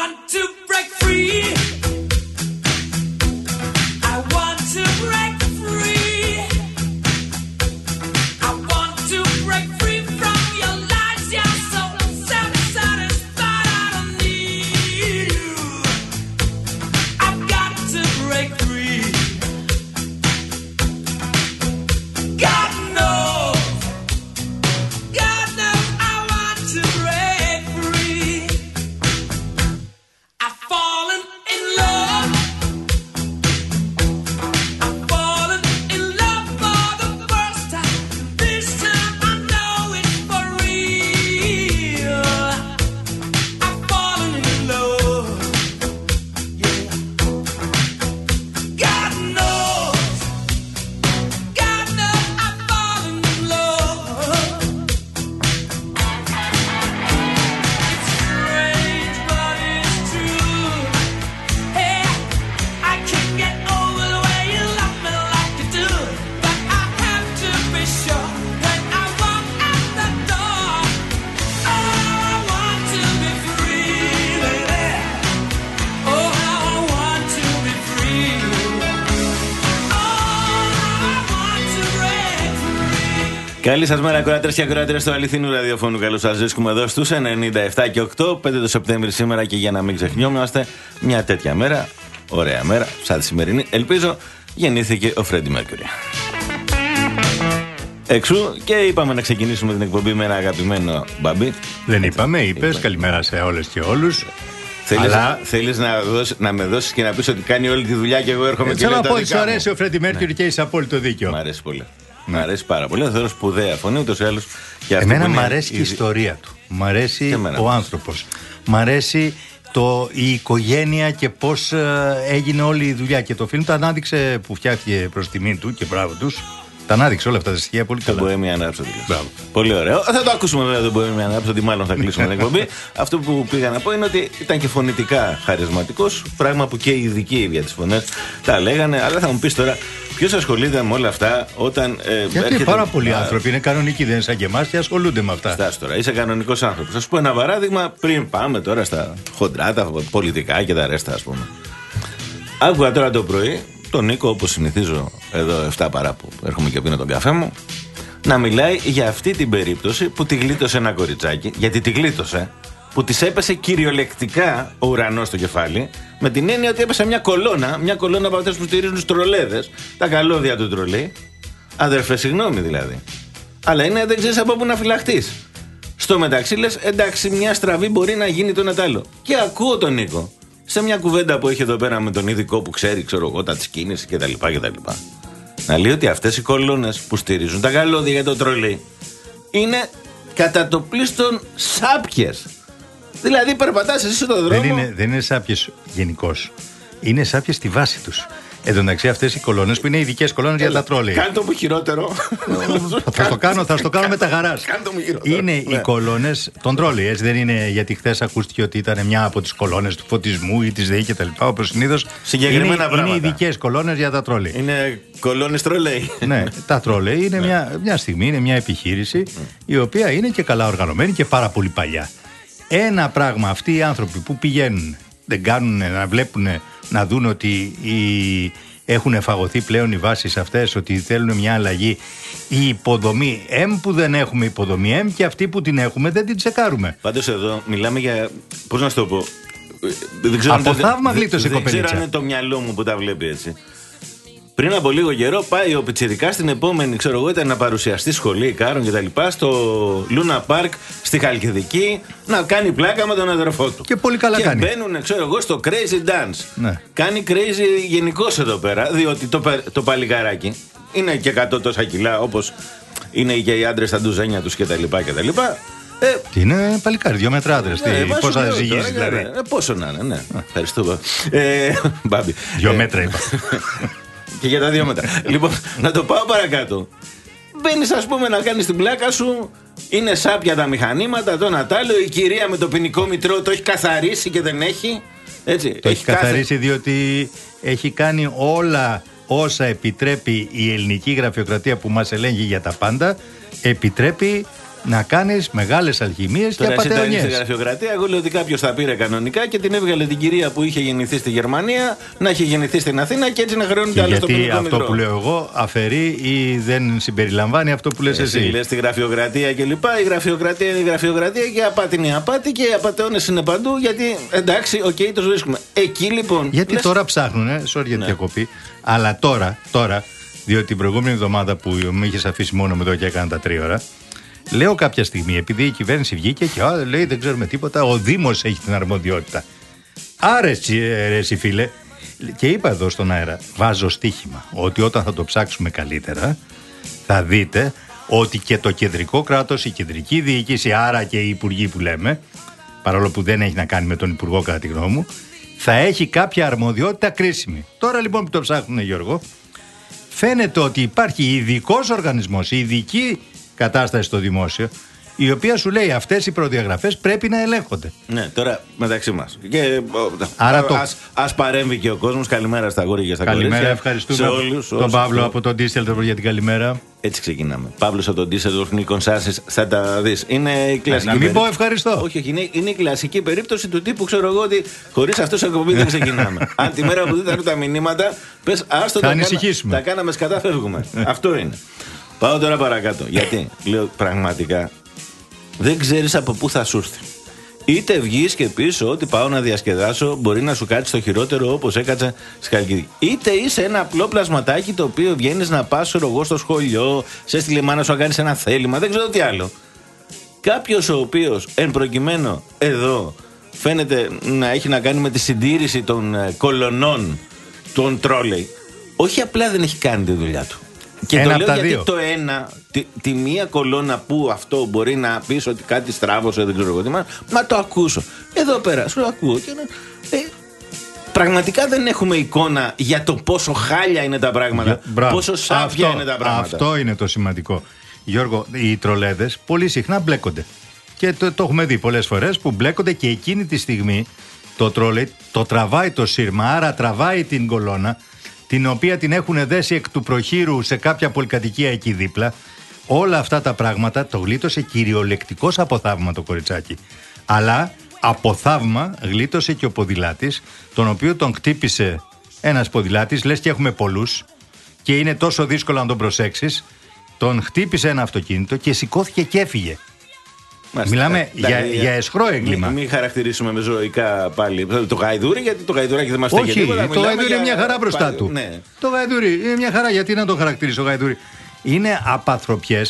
want to break free. Καλή σας μέρα, κοράτρε και ακροάτρε του αληθινού ραδιοφώνου. Καλώς σας βρίσκουμε εδώ στους 97 και 8, 5 το Σεπτέμβρη σήμερα και για να μην ξεχνιόμαστε, μια τέτοια μέρα, ωραία μέρα, σαν τη σημερινή, ελπίζω, γεννήθηκε ο Φρέντι Μέρκουρι. Εξού και είπαμε να ξεκινήσουμε την εκπομπή με ένα αγαπημένο μπαμπί. Δεν είπαμε, είπες. Καλημέρα σε όλες και όλους. Θέλεις, Αλλά... θέλεις να, να με δώσεις και να πεις ότι κάνει όλη τη δουλειά και εγώ έρχομαι ε, και λέω τα δικά μου. αρέσει ο Φρέντι Μέρκουρι ναι. και έχει απόλυτο δίκιο. Μ' αρέσει πολύ. Μ' αρέσει πάρα πολύ. Θα θέλω σπουδαία φωνή, ούτως ή άλλως. Εμένα μ' αρέσει και η ιστορία του. Μ' αρέσει ο άνθρωπος. Μ' αρέσει το, η οικογένεια και πώς ε, έγινε όλη η δουλειά. Και το φιλμ το ανάδειξε που φτιάχτηκε προς τιμή του και μπράβο τους. Τα ανάδειξε όλα αυτά τα στοιχεία πολύ καλά. Το Bohemian Rhapsody. Πολύ ωραίο. Θα το ακούσουμε βέβαια το Bohemian Rhapsody, μάλλον θα κλείσουμε την εκπομπή. Αυτό που πήγα να πω είναι ότι ήταν και φωνητικά χαρισματικός. Πράγμα που και οι ειδικοί για τις φωνές τα λέγανε. Αλλά θα μου πεις τώρα, Ποιος ασχολείται με όλα αυτά όταν. Ε, Γιατί έρχεται... πάρα πολλοί άνθρωποι είναι κανονικοί, δεν είναι σαν και εμάς και ασχολούνται με αυτά. Στάσ τώρα, είσαι κανονικός άνθρωπος. Θα σου πω ένα παράδειγμα πριν πάμε τώρα στα χοντρά, τα πολιτικά και τα ρέστα, ας πούμε. Άκουγα τώρα το πρωί τον Νίκο, όπως συνηθίζω εδώ 7 παρά που έρχομαι και πίνω τον καφέ μου, να μιλάει για αυτή την περίπτωση που τη γλίτωσε ένα κοριτσάκι. Γιατί τη γλίτωσε, που της έπεσε κυριολεκτικά ο ουρανός στο κεφάλι, με την έννοια ότι έπεσε μια κολόνα, μια κολόνα από αυτές που στηρίζουν του τρολέδες, τα καλώδια του τρολέι. Αδερφέ, συγγνώμη δηλαδή. Αλλά είναι δεν ξέρεις από πού να φυλαχτείς. Στο μεταξύ λες, εντάξει, μια στραβή μπορεί να γίνει το ένα Και ακούω τον Νίκο σε μια κουβέντα που έχει εδώ πέρα με τον ειδικό που ξέρει, ξέρω εγώ, τα τη κίνηση κτλ. Να λέει ότι αυτές οι κολόνες που στηρίζουν τα καλώδια για το τρολί είναι κατά το πλήστον σάπιες. Δηλαδή περπατάς εσύ στον δρόμο. Δεν είναι, δεν είναι σάπιες γενικώς. Είναι σάπιες στη βάση τους. Εν τω μεταξύ, αυτές οι κολόνες που είναι ειδικές κολόνες για τα τρόλια. Κάνε το μου χειρότερο. θα, το κάνω, θα το κάνω με τα χαρά. μου χειρότερο. Είναι οι ναι. κολόνες των τρόλι. Έτσι δεν είναι γιατί χθες ακούστηκε ότι ήταν μια από τις κολόνες του φωτισμού ή της ΔΕΗ κτλ. Όπως συνήθως. Συγκεκριμένα είναι, πράγματα. Είναι ειδικές κολόνες για τα τρόλια. Είναι κολόνες τρολέι. ναι, τα τρόλεϊ είναι ναι. μια, μια στιγμή, είναι μια επιχείρηση η οποία είναι και καλά οργανωμένη και πάρα πολύ παλιά. Ένα πράγμα αυτοί οι άνθρωποι που πηγαίνουν, δεν κάνουν να βλέπουν να δουν ότι οι, έχουν φαγωθεί πλέον οι βάσεις αυτές, ότι θέλουν μια αλλαγή. Η υποδομή, εμ που δεν έχουμε υποδομή, εμ και αυτή που την έχουμε δεν την τσεκάρουμε. Πάντως εδώ μιλάμε για, πώς να σου το πω, δεν ξέρω Από θαύμα γλίτωσε η κοπελίτσα. Δεν ξέρω αν είναι το μυαλό μου που τα βλέπει έτσι. Πριν από λίγο καιρό πάει ο Πιτσυρικά στην επόμενη, ξέρω εγώ, ήταν να παρουσιαστεί σχολή Κάρων και τα λοιπά στο Λούνα Πάρκ στη Χαλκιδική να κάνει πλάκα με τον αδερφό του. Και πολύ καλά και κάνει. Και μπαίνουν, ξέρω εγώ, στο Crazy Dance. Ναι. Κάνει crazy γενικώ εδώ πέρα, διότι το, το παλικάράκι είναι και 100 τόσα κιλά όπως είναι και οι άντρες στα ντουζένια τους κτλ. Ε, Τι είναι παλικάρι, δύο μέτρα άντρες. Ε, Πώ θα ζυγίσει, δηλαδή; Ε, πόσο να είναι, ναι. Ευχαριστώ. Ε, μπάμπι. Δύο μέτρα είπα. Και για τα δύο μέτρα. λοιπόν, να το πάω παρακάτω. Μπαίνεις, ας πούμε, να κάνεις την πλάκα σου. Είναι σάπια τα μηχανήματα, το ένα Η κυρία με το ποινικό μητρώο το έχει καθαρίσει και δεν έχει. Έτσι, το έχει, καθαρίσει διότι έχει κάνει όλα όσα επιτρέπει η ελληνική γραφειοκρατία που μας ελέγχει για τα πάντα επιτρέπει να κάνεις μεγάλες αλχημίες και Τώρα εσύ τα απατεωνιές. στη γραφειοκρατία. Εγώ λέω ότι κάποιος θα πήρε κανονικά και την έβγαλε την κυρία που είχε γεννηθεί στη Γερμανία να έχει γεννηθεί στην Αθήνα και έτσι να χρεώνεται άλλο στο Γιατί ποινικό αυτό μητρώο. που λέω εγώ αφαιρεί ή δεν συμπεριλαμβάνει αυτό που λες Εσύ εσύ; λες τη γραφειοκρατία και λοιπά. Η γραφειοκρατία είναι η γραφειοκρατία και η απάτη είναι η απάτη και οι απατεώνες είναι παντού. Γιατί εντάξει, οκ, το βρίσκουμε. Εκεί λοιπόν. Γιατί λες- τώρα ψάχνουν, ε, sorry για τη Ναι. διακοπή, αλλά τώρα, τώρα, διότι την προηγούμενη εβδομάδα που με είχες αφήσει μόνο με εδώ και έκανα τα τρία ώρα, λέω κάποια στιγμή, επειδή η κυβέρνηση βγήκε και «Α, λέει δεν ξέρουμε τίποτα, ο Δήμος έχει την αρμοδιότητα. Άρα εσύ, ε, ρε, εσύ φίλε, και είπα εδώ στον αέρα, βάζω στοίχημα ότι όταν θα το ψάξουμε καλύτερα, θα δείτε ότι και το κεντρικό κράτος, η κεντρική διοίκηση, άρα και οι υπουργοί που λέμε, παρόλο που δεν έχει να κάνει με τον υπουργό κατά τη γνώμη μου, θα έχει κάποια αρμοδιότητα κρίσιμη. Τώρα λοιπόν που το ψάχνουν Γιώργο, φαίνεται ότι υπάρχει ειδικός οργανισμός, ειδική κατάσταση στο δημόσιο, η οποία σου λέει αυτές οι προδιαγραφές πρέπει να ελέγχονται. Ναι, τώρα μεταξύ μας. Και Άρα α, το- ας, ας παρέμβει και ο κόσμος. Καλημέρα στα αγόρια και στα Καλημέρα, κορίτσια. ευχαριστούμε Σε όλους, τον όσους- Παύλο από τον Ντίστελτορ για την καλημέρα. Έτσι ξεκινάμε. Παύλος από τον Ντίσσελντορφ, Νίκον Σάση, θα τα δεις. Είναι η κλασική. να μην περί- πω ευχαριστώ. Όχι, όχι, είναι, είναι η κλασική περίπτωση του τύπου, ξέρω εγώ, ότι χωρίς αυτός σε εκπομπή δεν ξεκινάμε. Αν τη μέρα που δεν ήταν τα μηνύματα, πες άστο Θα τα, ανησυχήσουμε. τα κάναμε σκατά, φεύγουμε. αυτό είναι. Πάω τώρα παρακάτω. Γιατί, λέω πραγματικά, δεν ξέρεις από πού θα σου έρθει. Είτε βγεις και πεις ότι πάω να διασκεδάσω, μπορεί να σου κάτσει το χειρότερο όπως έκατσε στη Χαλκιδική. Είτε είσαι ένα απλό πλασματάκι το οποίο βγαίνεις να πας, εγώ, στο σχολείο, σε έστειλε η μάνα σου να κάνεις ένα θέλημα, δεν ξέρω τι άλλο. Κάποιος ο οποίος εν προκειμένου εδώ φαίνεται να έχει να κάνει με τη συντήρηση των ε, κολονών των τρόλεϊ, όχι απλά δεν έχει κάνει τη δουλειά του. Και Ένα το από λέω τα γιατί δύο. το ένα, τη, τη μία κολόνα που αυτό μπορεί να πεις ότι κάτι στράβωσε, δεν ξέρω εγώ τι, μα, μα το ακούσω. Εδώ πέρα, σου ακούω. Και, να- ε, πραγματικά δεν έχουμε εικόνα για το πόσο χάλια είναι τα πράγματα, Μπράβο. πόσο σάπια Αυτό- είναι τα πράγματα. Αυτό είναι το σημαντικό. Γιώργο, οι τρολέδες πολύ συχνά μπλέκονται. Και το, το έχουμε δει πολλές φορές που μπλέκονται και εκείνη τη στιγμή το τρόλεϊ το τραβάει το σύρμα, άρα τραβάει την κολόνα, την οποία την έχουν δέσει εκ του προχείρου σε κάποια πολυκατοικία εκεί δίπλα. Όλα αυτά τα πράγματα το γλίτωσε κυριολεκτικός από θαύμα το κοριτσάκι. Αλλά από θαύμα γλίτωσε και ο ποδηλάτης, τον οποίο τον χτύπησε ένας ποδηλάτης, λες και έχουμε πολλούς, και είναι τόσο δύσκολο να τον προσέξεις. Τον χτύπησε ένα αυτοκίνητο και σηκώθηκε και έφυγε. Μάλιστα. Μιλάμε Ε, για- εντάξει, για αισχρό έγκλημα. Μην, μην χαρακτηρίσουμε με ζωικά πάλι το γαϊδούρι, γιατί το γαϊδουράκι δεν μας στέκει Όχι, τίποτα. το Μιλάμε γαϊδούρι για- είναι μια χαρά μπροστά πάλι- του. Ναι. Το γαϊδούρι είναι μια χαρά. Γιατί να το χαρακτηρίσω γαϊδούρι; Είναι απανθρωπιές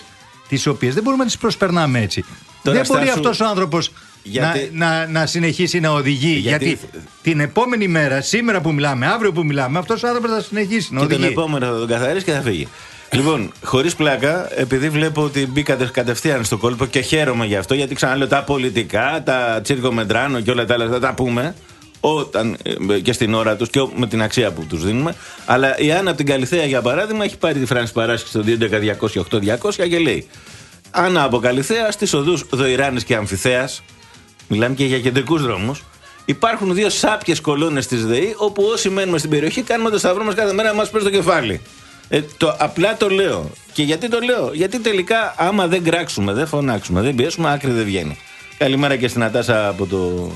τις οποίες δεν μπορούμε να τις προσπερνάμε έτσι. Τώρα δεν μπορεί στάσου- αυτός ο άνθρωπος Γιατί- να, να, να συνεχίσει να οδηγεί. Γιατί- Γιατί, την επόμενη μέρα, σήμερα που μιλάμε, αύριο που μιλάμε, αυτός ο άνθρωπος θα συνεχίσει να Και τον οδηγεί. επόμενο θα τον καθαρίσει και θα φύγει. Λοιπόν, χωρίς πλάκα, επειδή βλέπω ότι μπήκατε κατευθείαν στο κόλπο και χαίρομαι γι' αυτό, γιατί ξαναλέω τα πολιτικά, τα τσίρκο μετράνο και όλα τα άλλα θα τα πούμε όταν, ε, και στην ώρα τους και με την αξία που τους δίνουμε. Αλλά η Άννα από την Καλιθέα, για παράδειγμα, έχει πάρει τη φράνση παράσχεση στο 211-208-200 και λέει Άννα από Καλιθέα στις οδούς Δοηράνη και Αμφιθέας, μιλάμε και για κεντρικούς δρόμους. Υπάρχουν δύο σάπιες κολόνες της ΔΕΗ, όπου όσοι μένουμε στην περιοχή κάνουμε το σταυρό μας κάθε μέρα να μας πέσει το κεφάλι. Ε, το, απλά το λέω. Και γιατί το λέω, Γιατί τελικά, άμα δεν κράξουμε, δεν φωνάξουμε, δεν πιέσουμε, άκρη δεν βγαίνει. Καλημέρα και στην Ατάσα από, το,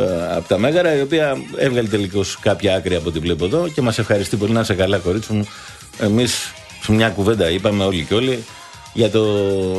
ε, από τα Μέγαρα, η οποία έβγαλε τελικώς κάποια άκρη από ό,τι βλέπω εδώ και μας ευχαριστεί πολύ. Να είσαι καλά, κορίτσι μου. Εμείς σε μια κουβέντα είπαμε όλοι και όλοι για το,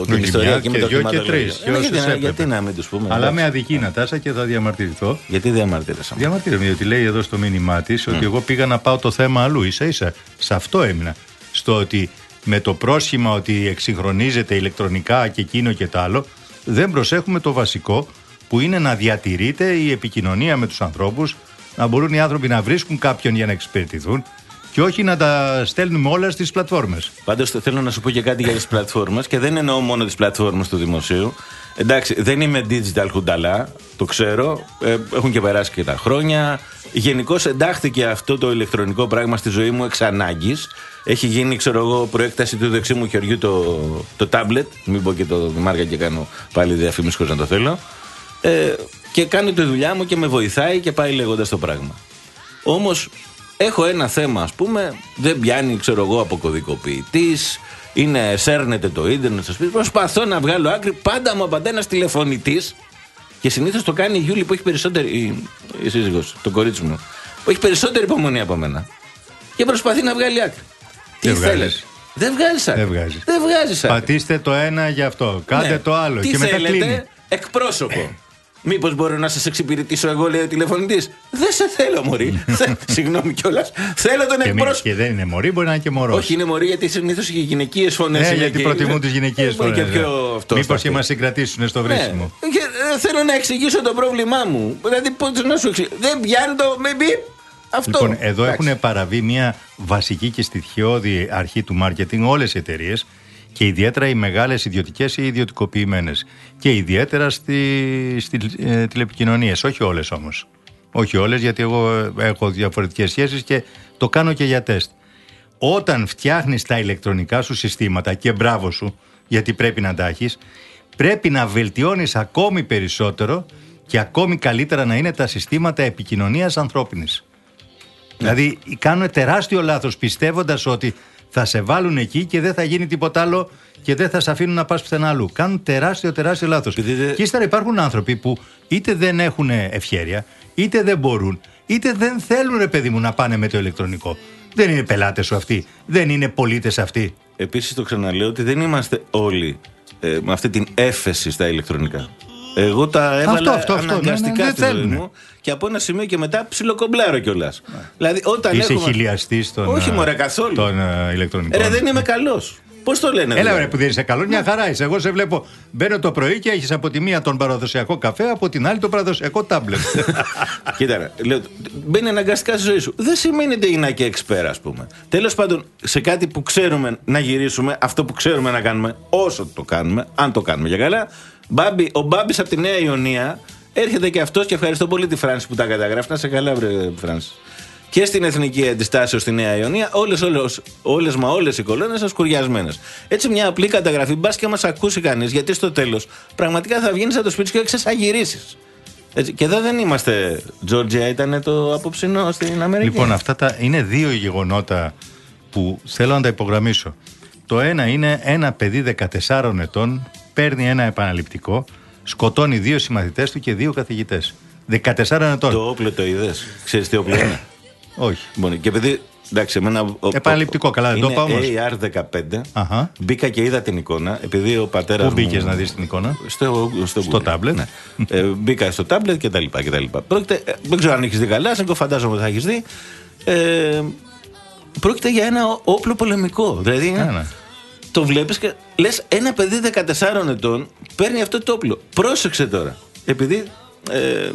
την Όχι ιστορία μια και με και το δυο και χρηματολόγιο. τρεις, και Ε, όσες γιατί, να- έπρεπε. γιατί να μην τους πούμε. Αλλά εντάξει. με αδική Νατάσα και θα διαμαρτυρηθώ. Γιατί διαμαρτύρεσαι. Διαμαρτύρομαι, διότι λέει εδώ στο μήνυμά της ότι εγώ πήγα να πάω το θέμα αλλού. σα ίσα σε αυτό έμεινα. Στο ότι με το πρόσχημα ότι εξυγχρονίζεται ηλεκτρονικά και εκείνο και το άλλο, δεν προσέχουμε το βασικό που είναι να διατηρείται η επικοινωνία με τους ανθρώπους, να μπορούν οι άνθρωποι να βρίσκουν κάποιον για να εξυπηρετηθούν και όχι να τα στέλνουμε όλα στις πλατφόρμες. Πάντως θέλω να σου πω και κάτι για τις πλατφόρμες και δεν εννοώ μόνο τις πλατφόρμες του δημοσίου. Εντάξει, δεν είμαι digital χουνταλά, το ξέρω. Ε, έχουν και περάσει και τα χρόνια. Γενικώ εντάχθηκε αυτό το ηλεκτρονικό πράγμα στη ζωή μου εξ ανάγκης. Έχει γίνει, ξέρω εγώ, προέκταση του δεξί μου χεριού το, το tablet. Μην πω και το μάρκα και κάνω πάλι διαφήμιση χωρίς να το θέλω. Ε, και κάνω τη δουλειά μου και με βοηθάει και πάει λέγοντας το πράγμα. Όμως Έχω ένα θέμα, ας πούμε, δεν πιάνει, ξέρω εγώ, αποκωδικοποιητή, είναι, σέρνεται το ίντερνετ στο σπίτι. Προσπαθώ να βγάλω άκρη, πάντα μου απαντά ένας τηλεφωνητής και συνήθως το κάνει η Γιούλη που έχει περισσότερη. η, η σύζυγος, το κορίτσι μου, που έχει περισσότερη υπομονή από μένα. Και προσπαθεί να βγάλει άκρη. Τι Δεν βγάζεις. θέλεις; Δεν βγάζεις άκρη. Δεν βγάζεις. Δεν βγάζεις άκρη. Πατήστε το ένα για αυτό. Κάντε Ναι. το άλλο. Τι και μετά θέλετε, κλείνει. εκπρόσωπο. Μήπως μπορώ να σας εξυπηρετήσω εγώ, λέει ο τηλεφωνητής; Δεν σε θέλω, Μωρή. Θε- Συγγνώμη κιόλας. Θέλω τον Και, μη- εκπρόσωπο. και δεν είναι μωρή, μπορεί να είναι και μωρός. Όχι, είναι Μωρή, γιατί συνήθως οι γυναικείες φωνές. Ναι, γιατί προτιμούν τις γυναικείες φορέ. φορέ. Και πιο αυτό. Μήπως στα και μας αυτιά. συγκρατήσουν στο Ναι. βρίσιμο. Και, ε, θέλω να εξηγήσω το πρόβλημά μου. Δηλαδή, πώς να σου εξηγήσω. Δεν πιάνει το με μπιπ. Αυτό. Λοιπόν, εδώ Εντάξει. έχουν παραβεί μια βασική και στοιχειώδη αρχή του μάρκετινγκ όλες οι εταιρείες και ιδιαίτερα οι μεγάλες ιδιωτικές ή ιδιωτικοποιημένες. Και ιδιαίτερα στι στις, ε, τηλεπικοινωνίες. Όχι όλες όμως. Όχι όλες, γιατί εγώ ε, έχω διαφορετικές σχέσεις και το κάνω και για τεστ. Όταν φτιάχνεις τα ηλεκτρονικά σου συστήματα και μπράβο σου, γιατί πρέπει να τα έχεις, πρέπει να βελτιώνεις ακόμη περισσότερο και ακόμη καλύτερα να είναι τα συστήματα επικοινωνίας ανθρώπινης. Δηλαδή κάνουν τεράστιο λάθος πιστεύοντας ότι θα σε βάλουν εκεί και δεν θα γίνει τίποτα άλλο και δεν θα σε αφήνουν να πας πουθενά αλλού. Κάνουν τεράστιο, τεράστιο λάθος. Επειδή δεν- Και ύστερα υπάρχουν άνθρωποι που είτε δεν έχουν ευχέρεια, είτε δεν μπορούν, είτε δεν θέλουν, ρε παιδί μου, να πάνε με το ηλεκτρονικό. Δεν είναι πελάτες σου αυτοί. Δεν είναι πολίτες αυτοί. Επίσης, το ξαναλέω ότι δεν είμαστε όλοι ε, με αυτή την έφεση στα ηλεκτρονικά. Εγώ τα έβαλα Αυτό, αυτό, αυτό. αναγκαστικά Ναι, ναι, στη δεν ζωή θέλουνε. μου και από ένα σημείο και μετά ψιλοκομπλάρω κιόλας. Δηλαδή, όταν Είσαι έχουμε... χιλιαστής των, Όχι, ε, μωρέ, καθόλου. των ε, ηλεκτρονικών. Ρε, δεν είμαι καλός. Πώς το λένε, Έλα, δηλαδή; ρε, που δεν είσαι καλός, μια χαρά είσαι. Εγώ σε βλέπω. Μπαίνω το πρωί και έχεις από τη μία τον παραδοσιακό καφέ, από την άλλη τον παραδοσιακό τάμπλετ. Κοίτα, ρε, λέω, μπαίνει αναγκαστικά στη ζωή σου. Δεν σημαίνει ότι είναι και εξπέρα, ας πούμε. Τέλος πάντων, σε κάτι που ξέρουμε να γυρίσουμε, αυτό που ξέρουμε να κάνουμε, όσο το κάνουμε, αν το κάνουμε για καλά. Μπάμπη, ο Μπάμπης από τη Νέα Ιωνία έρχεται και αυτός και ευχαριστώ πολύ τη Φράνση που τα καταγράφει. Να σε καλά, βρε Φράνση. Και στην Εθνική Αντιστάσεως στη Νέα Ιωνία, όλες όλες, όλες, μα όλες οι κολόνες ασκουριασμένε. Έτσι, μια απλή καταγραφή, μπας και μας ακούσει κανείς, γιατί στο τέλος πραγματικά θα βγαίνει από το σπίτι σου και θα γυρίσεις. Έτσι, και εδώ δεν είμαστε. Τζόρτζια ήταν το απόψινό στην Αμερική. λοιπόν, αυτά τα είναι δύο γεγονότα που θέλω να τα υπογραμμίσω. Το ένα είναι ένα παιδί 14 ετών παίρνει ένα επαναληπτικό, σκοτώνει δύο συμμαθητές του και δύο καθηγητές. 14 ετών. Το όπλο το είδες; Ξέρεις τι όπλο είναι; Όχι. λοιπόν, και επειδή. Εντάξει, εμένα. ο- Επαναληπτικό, καλά, δεν το είναι είπα όμως. AR-15. Αχα. Μπήκα και είδα την εικόνα, επειδή ο πατέρας. Πού μπήκες να δεις την εικόνα; Στο, στο, Στο Google. tablet. Ναι. ε, μπήκα στο τάμπλετ και τα λοιπά. Και τα λοιπά. Πρόκειται, ε, δεν ξέρω αν έχεις δει καλά, σαν φαντάζομαι ότι θα έχεις δει. Ε, πρόκειται για ένα ό- όπλο πολεμικό. Δηλαδή, είναι- Ναι, ναι. Το βλέπεις και λες ένα παιδί 14 ετών παίρνει αυτό το όπλο. Πρόσεξε τώρα. Επειδή ε,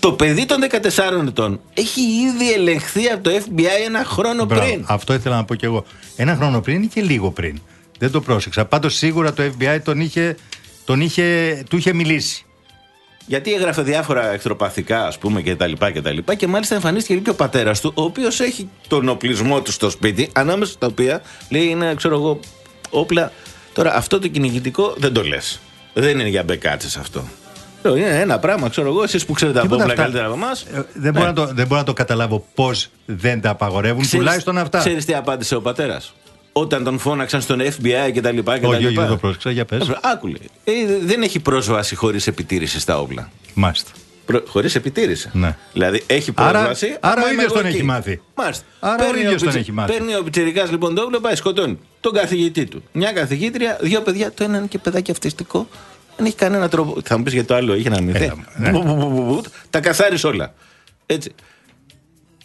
το παιδί των 14 ετών έχει ήδη ελεγχθεί από το FBI ένα χρόνο Μπράβο, πριν. Αυτό ήθελα να πω κι εγώ. Ένα χρόνο πριν ή και λίγο πριν. Δεν το πρόσεξα. Πάντως σίγουρα το FBI τον είχε, τον είχε, του είχε μιλήσει. Γιατί έγραφε διάφορα εχθροπαθικά, ας πούμε, και τα λοιπά και τα λοιπά. Και μάλιστα εμφανίστηκε και ο πατέρας του, ο οποίος έχει τον οπλισμό του στο σπίτι, ανάμεσα στα οποία λέει είναι, ξέρω εγώ, όπλα. Τώρα αυτό το κυνηγητικό δεν το λες. Δεν είναι για μπεκάτσες αυτό. Λέω, Είναι ένα πράγμα, ξέρω εγώ, εσείς που ξέρετε από Τίποτα όπλα αυτά. καλύτερα από εμάς. Ε, δεν, μπορώ να το, δεν μπορώ να το καταλάβω πώς δεν τα απαγορεύουν, τουλάχιστον αυτά. Ξέρεις τι απάντησε ο πατέρας; Όταν τον φώναξαν στον FBI και τα λοιπά. Και τα όχι, όχι, λοιπά. δεν το πρόσεξα. Για πες. Άκουλε. Ε, δεν έχει πρόσβαση χωρίς επιτήρηση στα όπλα. Μάλιστα. Χωρίς επιτήρηση. Ναι. Δηλαδή έχει Άρα- πρόσβαση. άρα άμα ο είμαι ίδιος εγώ τον εκεί. έχει μάθει. Μάλιστα. Άρα ο Παίρνει ίδιος τον πιτσι- έχει μάθει. Παίρνει ο πιτσερικά λοιπόν το όπλο, πάει σκοτώνει τον καθηγητή του. Μια καθηγήτρια, δύο παιδιά, το ένα είναι και παιδάκι αυτιστικό. Δεν έχει κανένα τρόπο. Θα μου πεις για το άλλο, είχε να μυθεί. Έλα, ναι. Μπου, μπου, μπου, μπου, μπου. Τα καθάρισε όλα. Έτσι.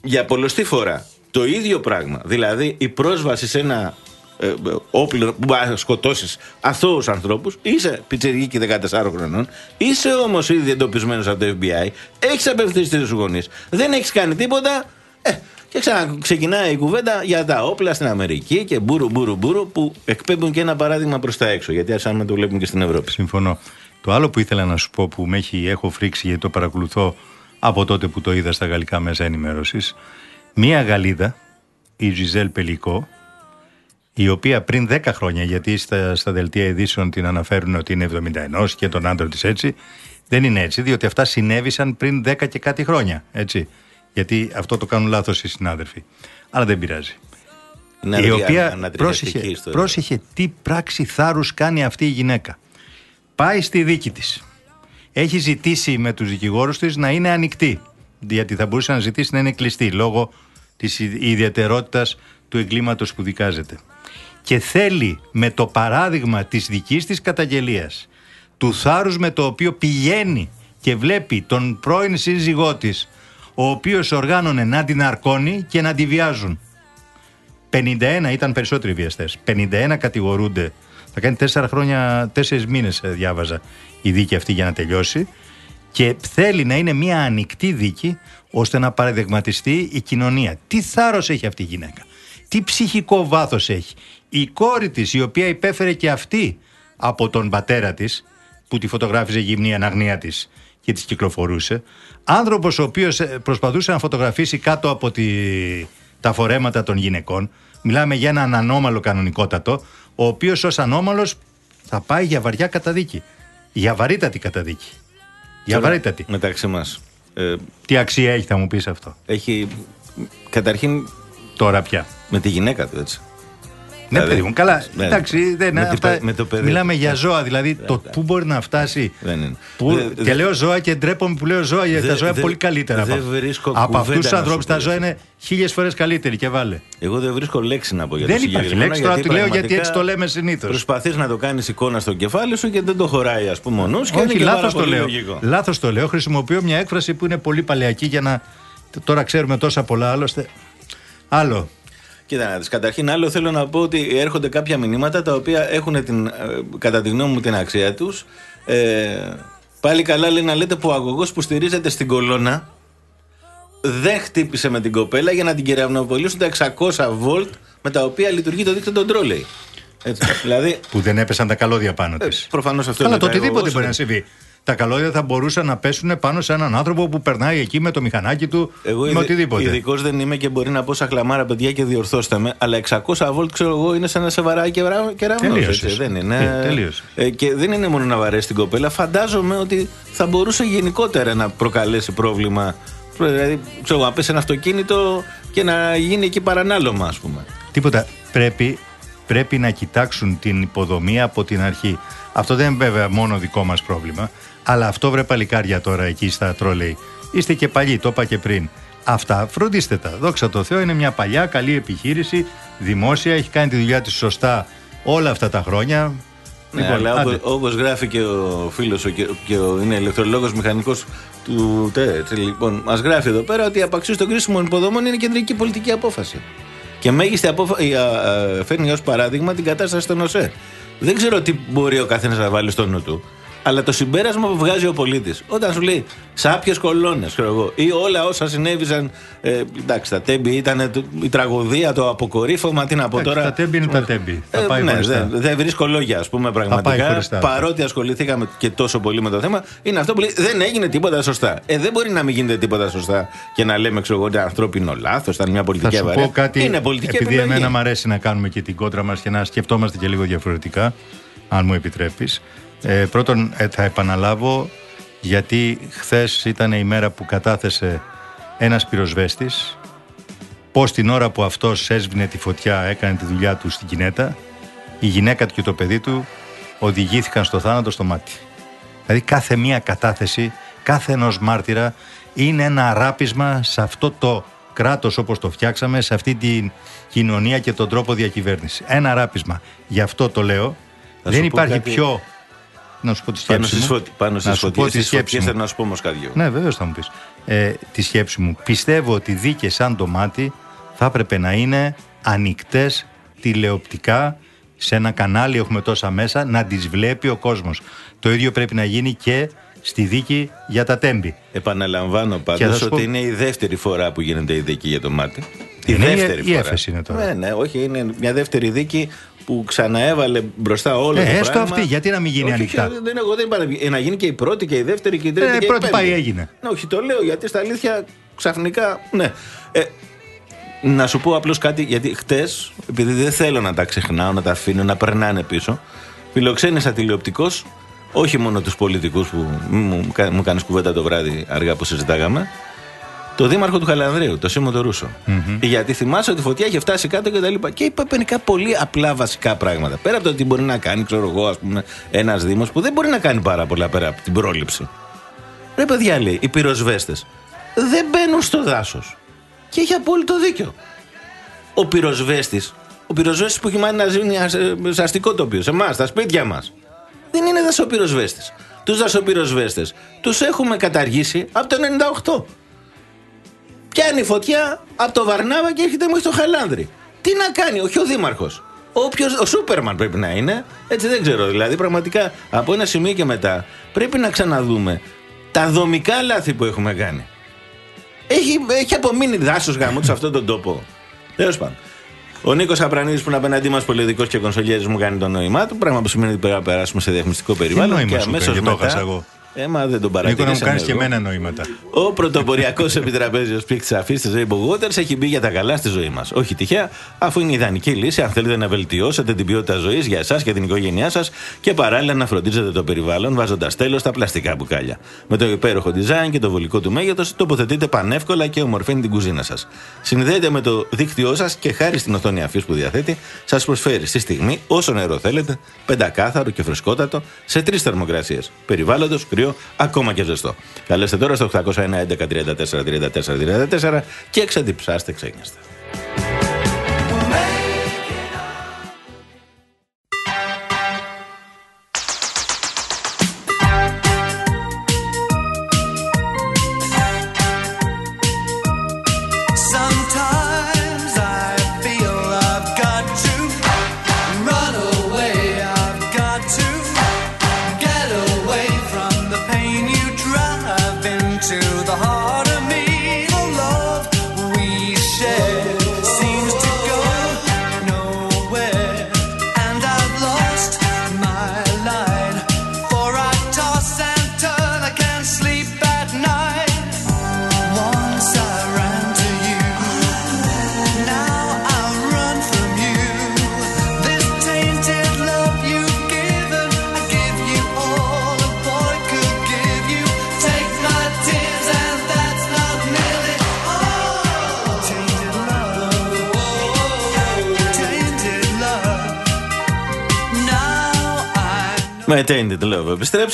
Για πολλωστή φορά το ίδιο πράγμα. Δηλαδή η πρόσβαση σε ένα ε, ε, όπλο που μπορεί να σκοτώσεις αθώους ανθρώπους. Είσαι πιτσερική 14 χρονών. Είσαι όμως ήδη εντοπισμένος από το FBI. Έχεις απευθυνθεί στου γονείς. Δεν έχεις κάνει τίποτα. Ε, και ξανά ξεκινάει η κουβέντα για τα όπλα στην Αμερική και μπούρου μπούρου μπούρου που εκπέμπουν και ένα παράδειγμα προς τα έξω. Γιατί σαν να το βλέπουμε και στην Ευρώπη. Συμφωνώ. Το άλλο που ήθελα να σου πω που με έχει, έχω φρίξει γιατί το παρακολουθώ από τότε που το είδα στα γαλλικά μέσα ενημέρωσης. Μία Γαλλίδα, η Ζιζέλ Πελικό, η οποία πριν 10 χρόνια, γιατί στα, στα δελτία ειδήσεων την αναφέρουν ότι είναι 71 και τον άντρα της έτσι, δεν είναι έτσι, διότι αυτά συνέβησαν πριν 10 και κάτι χρόνια. Έτσι. Γιατί αυτό το κάνουν λάθος οι συνάδελφοι. Αλλά δεν πειράζει. Είναι η ανα- οποία ανατριχιαστική πρόσεχε, ιστορία. πρόσεχε τι πράξη θάρρους κάνει αυτή η γυναίκα. Πάει στη δίκη της. Έχει ζητήσει με τους δικηγόρους της να είναι ανοιχτή. Γιατί θα μπορούσε να ζητήσει να είναι κλειστή λόγω της ι- ιδιαιτερότητας του εγκλήματος που δικάζεται. Και θέλει με το παράδειγμα της δικής της καταγγελίας του θάρρους με το οποίο πηγαίνει και βλέπει τον πρώην σύζυγό της ο οποίος οργάνωνε να την αρκώνει και να τη βιάζουν. 51 ήταν περισσότεροι βιαστές. 51 κατηγορούνται. Θα κάνει 4 χρόνια, 4 μήνες διάβαζα η δίκη αυτή για να τελειώσει. Και θέλει να είναι μια ανοιχτή δίκη ώστε να παραδειγματιστεί η κοινωνία. Τι θάρρος έχει αυτή η γυναίκα; Τι ψυχικό βάθος έχει; Η κόρη της, η οποία υπέφερε και αυτή από τον πατέρα της, που τη φωτογράφιζε γυμνή αναγνία της και της κυκλοφορούσε. Άνθρωπος ο οποίος προσπαθούσε να φωτογραφίσει κάτω από τη, τα φορέματα των γυναικών. Μιλάμε για έναν ανώμαλο κανονικότατο, ο οποίος ως ανώμαλος θα πάει για βαριά καταδίκη. Για βαρύτατη καταδίκη. Για Τώρα, βαρύτατη. Μεταξύ μας. Ε, Τι αξία έχει, θα μου πεις αυτό. έχει. Καταρχήν Τώρα πια. με τη γυναίκα του, έτσι. Ναι, Δηλαδή, παιδί μου, καλά. ναι. Εντάξει, δεν Με είναι την αυτά. παι- με το παιδί. Μιλάμε για ζώα, δηλαδή το πού μπορεί να φτάσει. Δεν είναι. Που, Δε- και δε- λέω ζώα και ντρέπομαι που λέω ζώα, γιατί Δε- τα ζώα είναι δε- πολύ καλύτερα. δεν από, βρίσκω από κουβέντα αυτούς τους να σου ανθρώπους τα πω ζώα έτσι. είναι χίλιες φορές καλύτεροι και βάλε. Εγώ δεν βρίσκω λέξη να πω για Δεν το υπάρχει συγκεκριμένο, λέξη, τώρα γιατί τη λέω γιατί πραγματικά έτσι το λέμε συνήθως. Προσπαθείς να το κάνεις εικόνα στο κεφάλι σου και δεν το χωράει, ας πούμε, ο νους και είναι Όχι, και πάρα λάθος το πολύ λέω. λογικό. Λάθος το λέω. Χρησιμοποιώ μια έκφραση που είναι πολύ παλαιακή για να. Τώρα ξέρουμε τόσα πολλά, άλλωστε. Άλλο. Κοίτα να δεις, καταρχήν άλλο θέλω να πω ότι έρχονται κάποια μηνύματα τα οποία έχουν την, ε, κατά τη γνώμη μου την αξία τους. Ε, πάλι καλά λέει να λέτε που ο αγωγός που στηρίζεται στην κολόνα δεν χτύπησε με την κοπέλα για να την κεραυνοβολήσουν τα 600 βολτ με τα οποία λειτουργεί το δίκτυο των τρόλεϊ. Έτσι, δηλαδή, Που δεν έπεσαν τα καλώδια πάνω ε, της. προφανώς αυτό Αλλά είναι το τα οτιδήποτε αγωγός, μπορεί να συμβεί. Τα καλώδια θα μπορούσαν να πέσουν πάνω σε έναν άνθρωπο που περνάει εκεί με το μηχανάκι του. Εγώ με ειδη- οτιδήποτε. ειδικός δεν είμαι και μπορεί να πω σαν χλαμάρα παιδιά και διορθώστε με, αλλά 600 βολτ ξέρω εγώ είναι σαν να σε βαράει και κεραυνό. Τελείωσες. Δεν είναι. Ε, τελείωσες. Ε, και δεν είναι μόνο να βαρέσει την κοπέλα. Φαντάζομαι ότι θα μπορούσε γενικότερα να προκαλέσει πρόβλημα. Δηλαδή, ξέρω εγώ, να πέσει ένα αυτοκίνητο και να γίνει εκεί παρανάλωμα, ας πούμε. Τίποτα. Πρέπει, πρέπει να κοιτάξουν την υποδομή από την αρχή. Αυτό δεν είναι βέβαια μόνο δικό μας πρόβλημα, αλλά αυτό βρε παλικάρια τώρα εκεί στα τρόλεϊ. Είστε και παλιοί, το είπα και πριν. Αυτά φροντίστε τα. Δόξα τω Θεώ, είναι μια παλιά καλή επιχείρηση, δημόσια, έχει κάνει τη δουλειά της σωστά όλα αυτά τα χρόνια. Ναι, Λοιπόν, αλλά άντε. όπως, όπως γράφει και ο φίλος ο, και, και ο, είναι ηλεκτρολόγος μηχανικός του ΤΕΤ, λοιπόν, μας γράφει εδώ πέρα ότι η απαξίωση των κρίσιμων υποδομών είναι κεντρική πολιτική απόφαση. Και μέγιστη απόφαση φέρνει ως παράδειγμα την κατάσταση των ΟΣΕ. Δεν ξέρω τι μπορεί ο καθένας να βάλει στο νου του. Αλλά το συμπέρασμα που βγάζει ο πολίτης, όταν σου λέει σάπιε κολόνες, ξέρω εγώ, ή όλα όσα συνέβησαν. Ε, εντάξει, τα τέμπη ήταν το- η τραγωδία, το αποκορύφωμα, τι να πω Εντάξει, τώρα. τα τέμπη είναι τα τέμπη. Θα Ε, πάει ναι, χωριστά. δεν δεν βρίσκω λόγια, ας πούμε, πάει πραγματικά. χωριστά. Παρότι ασχοληθήκαμε και τόσο πολύ με το θέμα, είναι αυτό που λέει δεν έγινε τίποτα σωστά. Ε, δεν μπορεί να μην γίνεται τίποτα σωστά και να λέμε, ξέρω εγώ, ότι ανθρώπινο λάθος, ήταν μια Θα πολιτική σου αβαρία. πω κάτι, Είναι πολιτική επειδή επιλογή. εμένα μου αρέσει να κάνουμε και την κόντρα μας και να σκεφτόμαστε και λίγο διαφορετικά, αν μου επιτρέπεις. Ε, πρώτον, ε, θα επαναλάβω, γιατί χθες ήταν η μέρα που κατάθεσε ένας πυροσβέστης, πώς την ώρα που αυτός έσβηνε τη φωτιά, έκανε τη δουλειά του στην κινέτα, η γυναίκα του και το παιδί του οδηγήθηκαν στο θάνατο στο μάτι. Δηλαδή κάθε μία κατάθεση, κάθε ενός μάρτυρα είναι ένα ράπισμα σε αυτό το κράτος όπως το φτιάξαμε, σε αυτή την κοινωνία και τον τρόπο διακυβέρνησης. Ένα ράπισμα. Γι' αυτό το λέω. Θα Δεν σου πω υπάρχει κάτι- πιο... Να σου πω τη Πάνω σκέψη στι μου. φωτι... πάνω Να στις σου πω φωτιές, τη στις σκέψη φωτιές μου. θέλω να σου πω όμως κάτι δυο. Ναι, βεβαίως θα μου πεις. Ε, τη σκέψη μου. Πιστεύω ότι δίκες σαν το μάτι θα έπρεπε να είναι ανοιχτές τηλεοπτικά σε ένα κανάλι, έχουμε τόσα μέσα, να τις βλέπει ο κόσμος. Το ίδιο πρέπει να γίνει και στη δίκη για τα τέμπη. Επαναλαμβάνω Και θα πάντω σου ότι πω- είναι η δεύτερη φορά που γίνεται η δίκη για το μάτι. Η Είναι η- δεύτερη η φορά. έφεση είναι τώρα. Ναι, ναι, όχι, είναι μια δεύτερη δίκη που ξαναέβαλε μπροστά όλο Ε, το έστω πράγμα. αυτή, γιατί να μην γίνει όχι, ανοιχτά; όχι, δεν, εγώ δεν είπα να- να γίνει και η πρώτη και η δεύτερη και η τρίτη. Ε, και η πρώτη πέμπτη. πάει, έγινε. Ναι, όχι, το λέω γιατί στα αλήθεια ξαφνικά. Ναι. Ε, να σου πω απλώς κάτι, γιατί χτες, επειδή δεν θέλω να τα ξεχνάω, να τα αφήνω να περνάνε πίσω, φιλοξένησα τηλεοπτικός όχι μόνο τους πολιτικούς που μου, μου, κα- μου κάνεις κουβέντα το βράδυ αργά που συζητάγαμε, το δήμαρχο του Χαλανδρίου, το Σίμω το ρουσο Γιατί θυμάσαι ότι η φωτιά είχε φτάσει κάτω και τα λοιπά. Και είπα μερικά πολύ απλά βασικά πράγματα. Πέρα από το τι μπορεί να κάνει, ξέρω εγώ, ας πούμε, ένας Δήμος που δεν μπορεί να κάνει πάρα πολλά πέρα από την πρόληψη. Ρε παιδιά, λέει, οι πυροσβέστες δεν μπαίνουν στο δάσος. Και έχει απόλυτο δίκιο. Ο πυροσβέστης, ο πυροσβέστης που έχει μάθει να ζει σε αστικό τοπίο, σε εμάς, στα σπίτια μας, δεν είναι δασοπυροσβέστης. Τους δασοπυροσβέστες τους έχουμε καταργήσει από το 98. Πιάνει φωτιά από το Βαρνάβα και έρχεται μέχρι στο Χαλάνδρη. Τι να κάνει, όχι ο Δήμαρχος. Όποιος, ο Σούπερμαν πρέπει να είναι. Έτσι δεν ξέρω. Δηλαδή, πραγματικά από ένα σημείο και μετά πρέπει να ξαναδούμε τα δομικά λάθη που έχουμε κάνει. Έχει, έχει απομείνει δάσος γάμος σε αυτόν τον τόπο. Τέλος πάντων. Ο Νίκος Απρανίδης που είναι απέναντί μας πολιτικός και κονσολιέζη μου κάνει το νόημά του. Πράγμα που σημαίνει ότι πρέπει να περάσουμε σε διαφημιστικό περιβάλλον. και αμέσως μετά. Εγώ. Ε, μα δεν τον παρατηρήσα. Νίκο, να μου κάνεις και εμένα νοήματα. Ο πρωτοποριακός επιτραπέζιος πίκτη αφή τη Rainbow Waters έχει μπει για τα καλά στη ζωή μας. Όχι τυχαία, αφού είναι η ιδανική λύση αν θέλετε να βελτιώσετε την ποιότητα ζωής για εσάς και την οικογένειά σας και παράλληλα να φροντίζετε το περιβάλλον βάζοντας τέλος στα πλαστικά μπουκάλια. Με το υπέροχο design και το βολικό του μέγεθος τοποθετείτε πανεύκολα και ομορφαίνει την κουζίνα σας. Συνδέεται με το δίκτυό σας και χάρη στην οθόνη αφής που διαθέτει, σας προσφέρει στη στιγμή όσο νερό θέλετε, πεντακάθαρο και φρεσκότατο σε τρεις θερμοκρασίες. Περιβάλλοντος, κρυό ακόμα και ζεστό. Καλέστε τώρα στο 801 11 34 34 34 και εξαντιψάστε ξένιαστε.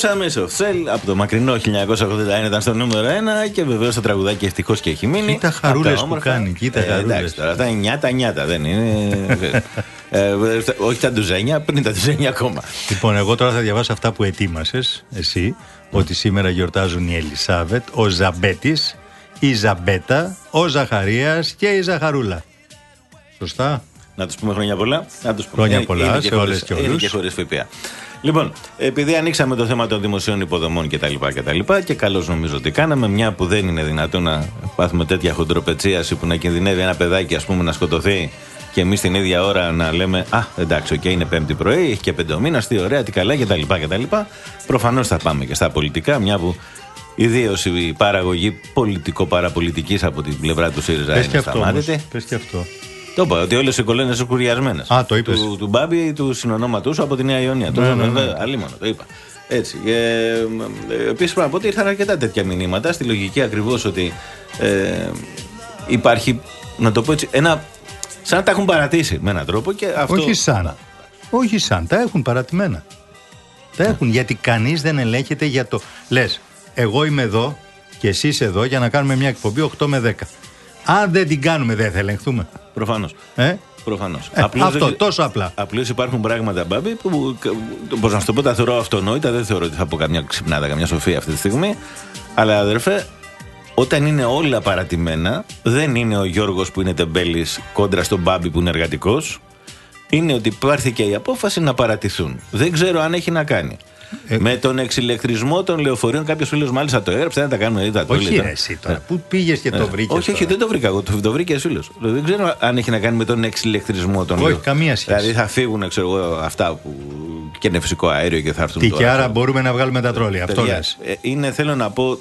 Επιστρέψαμε σε Offsell από το μακρινό 1981 ήταν στο νούμερο 1 και βεβαίως το τραγουδάκι ευτυχώς και έχει μείνει. Κοίτα χαρούλες που κάνει, κοίτα ε, Εντάξει τώρα, αυτά είναι νιάτα νιάτα δεν είναι. ε, όχι τα ντουζένια, πριν τα ντουζένια ακόμα. Λοιπόν, εγώ τώρα θα διαβάσω αυτά που ετοίμασες εσύ, ότι σήμερα γιορτάζουν η Ελισάβετ, ο Ζαμπέτης, η Ζαμπέτα, ο Ζαχαρίας και η Ζαχαρούλα. Σωστά; Να τους πούμε χρόνια πολλά. Να τους πούμε. Χρόνια πολλά σε όλες και όλους. και χωρίς ΦΠΑ. Λοιπόν, επειδή ανοίξαμε το θέμα των δημοσίων υποδομών κτλ. Και, τα λοιπά, και καλώς νομίζω ότι κάναμε, μια που δεν είναι δυνατόν να πάθουμε τέτοια χοντροπετσίαση που να κινδυνεύει ένα παιδάκι ας πούμε, να σκοτωθεί και εμείς την ίδια ώρα να λέμε Α, εντάξει, οκ, είναι Πέμπτη πρωί, έχει και πεντομήνα, τι ωραία, τι καλά κτλ. κτλ. Προφανώς θα πάμε και στα πολιτικά, μια που ιδίως η παραγωγή πολιτικο-παραπολιτικής από την πλευρά του ΣΥΡΙΖΑ είναι ασταμάτητη. Πες και αυτό. Το είπα, ότι όλες οι κολόνες είναι σκουριασμένες. Α, το είπες. Του, του Μπάμπη, του συνονόματου από τη Νέα Ιωνία. Ναι, ναι, ναι. Αλίμονο, το είπα. Έτσι. Ε, ε, Επίσης πρέπει να πω ότι ήρθαν αρκετά τέτοια μηνύματα στη λογική ακριβώς ότι ε, υπάρχει, να το πω έτσι, ένα. σαν να τα έχουν παρατήσει με έναν τρόπο και αυτό. Όχι σαν. Όχι σαν, τα έχουν παρατημένα. Τα έχουν γιατί κανείς δεν ελέγχεται για το. Λες, εγώ είμαι εδώ και εσείς εδώ για να κάνουμε μια εκπομπή 8 με 10. Αν δεν την κάνουμε, δεν θα ελεγχθούμε. Προφανώς. Ε; Προφανώς. Ε, αυτό, τόσο απλά. Απλώς υπάρχουν πράγματα, Μπάμπη, που πώς να σου το πω, τα θεωρώ αυτονόητα. Δεν θεωρώ ότι θα πω καμιά ξυπνάδα, καμιά σοφία αυτή τη στιγμή. Αλλά αδερφέ, όταν είναι όλα παρατημένα, δεν είναι ο Γιώργος που είναι τεμπέλης κόντρα στον Μπάμπη που είναι εργατικός. Είναι ότι πάρθηκε η απόφαση να παρατηθούν. Δεν ξέρω αν έχει να κάνει. Ε, με τον εξηλεκτρισμό των λεωφορείων, κάποιος φίλος μάλιστα το έγραψε, δεν τα κάνουμε ήδη τα Όχι, ρε, εσύ τώρα. Ε. Πού πήγες και το βρήκες. Όχι, όχι, δεν το βρήκα εγώ. Το, το βρήκε φίλος. Δεν ξέρω αν έχει να κάνει με τον εξηλεκτρισμό των λεωφορείων. Όχι, καμία σχέση. Δηλαδή θα φύγουν, ξέρω εγώ, αυτά που. και είναι φυσικό αέριο και θα έρθουν. Τι και άρα μπορούμε να βγάλουμε τα τρόλια. Αυτό λες. Είναι, θέλω να πω,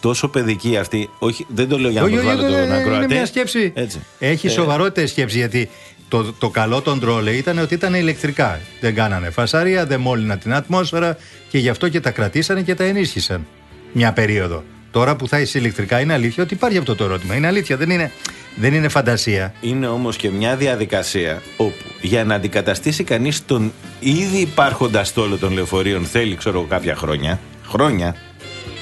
τόσο παιδική αυτή. Όχι, δεν το λέω για να προσβάλλω τον ακροατή. Είναι μια σκέψη. Έχει ε, σοβαρότερη σκέψη γιατί το, το καλό των τρόλε ήταν ότι ήταν ηλεκτρικά. Δεν κάνανε φασαρία, δεν μόλυναν την ατμόσφαιρα και γι' αυτό και τα κρατήσανε και τα ενίσχυσαν μια περίοδο. Τώρα που θα είσαι ηλεκτρικά, είναι αλήθεια ότι υπάρχει αυτό το ερώτημα. Είναι αλήθεια, δεν είναι, δεν είναι φαντασία. Είναι όμως και μια διαδικασία όπου για να αντικαταστήσει κανείς τον ήδη υπάρχοντα στόλο των λεωφορείων θέλει, ξέρω κάποια χρόνια. Χρόνια.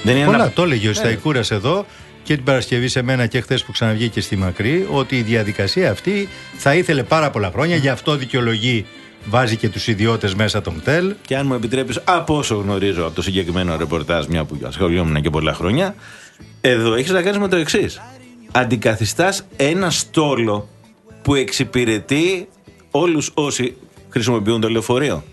Δεν είναι Πολλά, ένα... το έλεγε ο Σταϊκούρας εδώ και την Παρασκευή σε μένα και χθες που ξαναβγήκε στη Μακρύ ότι η διαδικασία αυτή θα ήθελε πάρα πολλά χρόνια, γι' αυτό δικαιολογεί βάζει και τους ιδιώτες μέσα το ΜΤΕΛ. Και αν μου επιτρέπεις, από όσο γνωρίζω από το συγκεκριμένο ρεπορτάζ, μια που ασχολιόμουν και πολλά χρόνια, εδώ έχεις να κάνεις με το εξής. Αντικαθιστάς ένα στόλο που εξυπηρετεί όλους όσοι χρησιμοποιούν το λεωφορείο.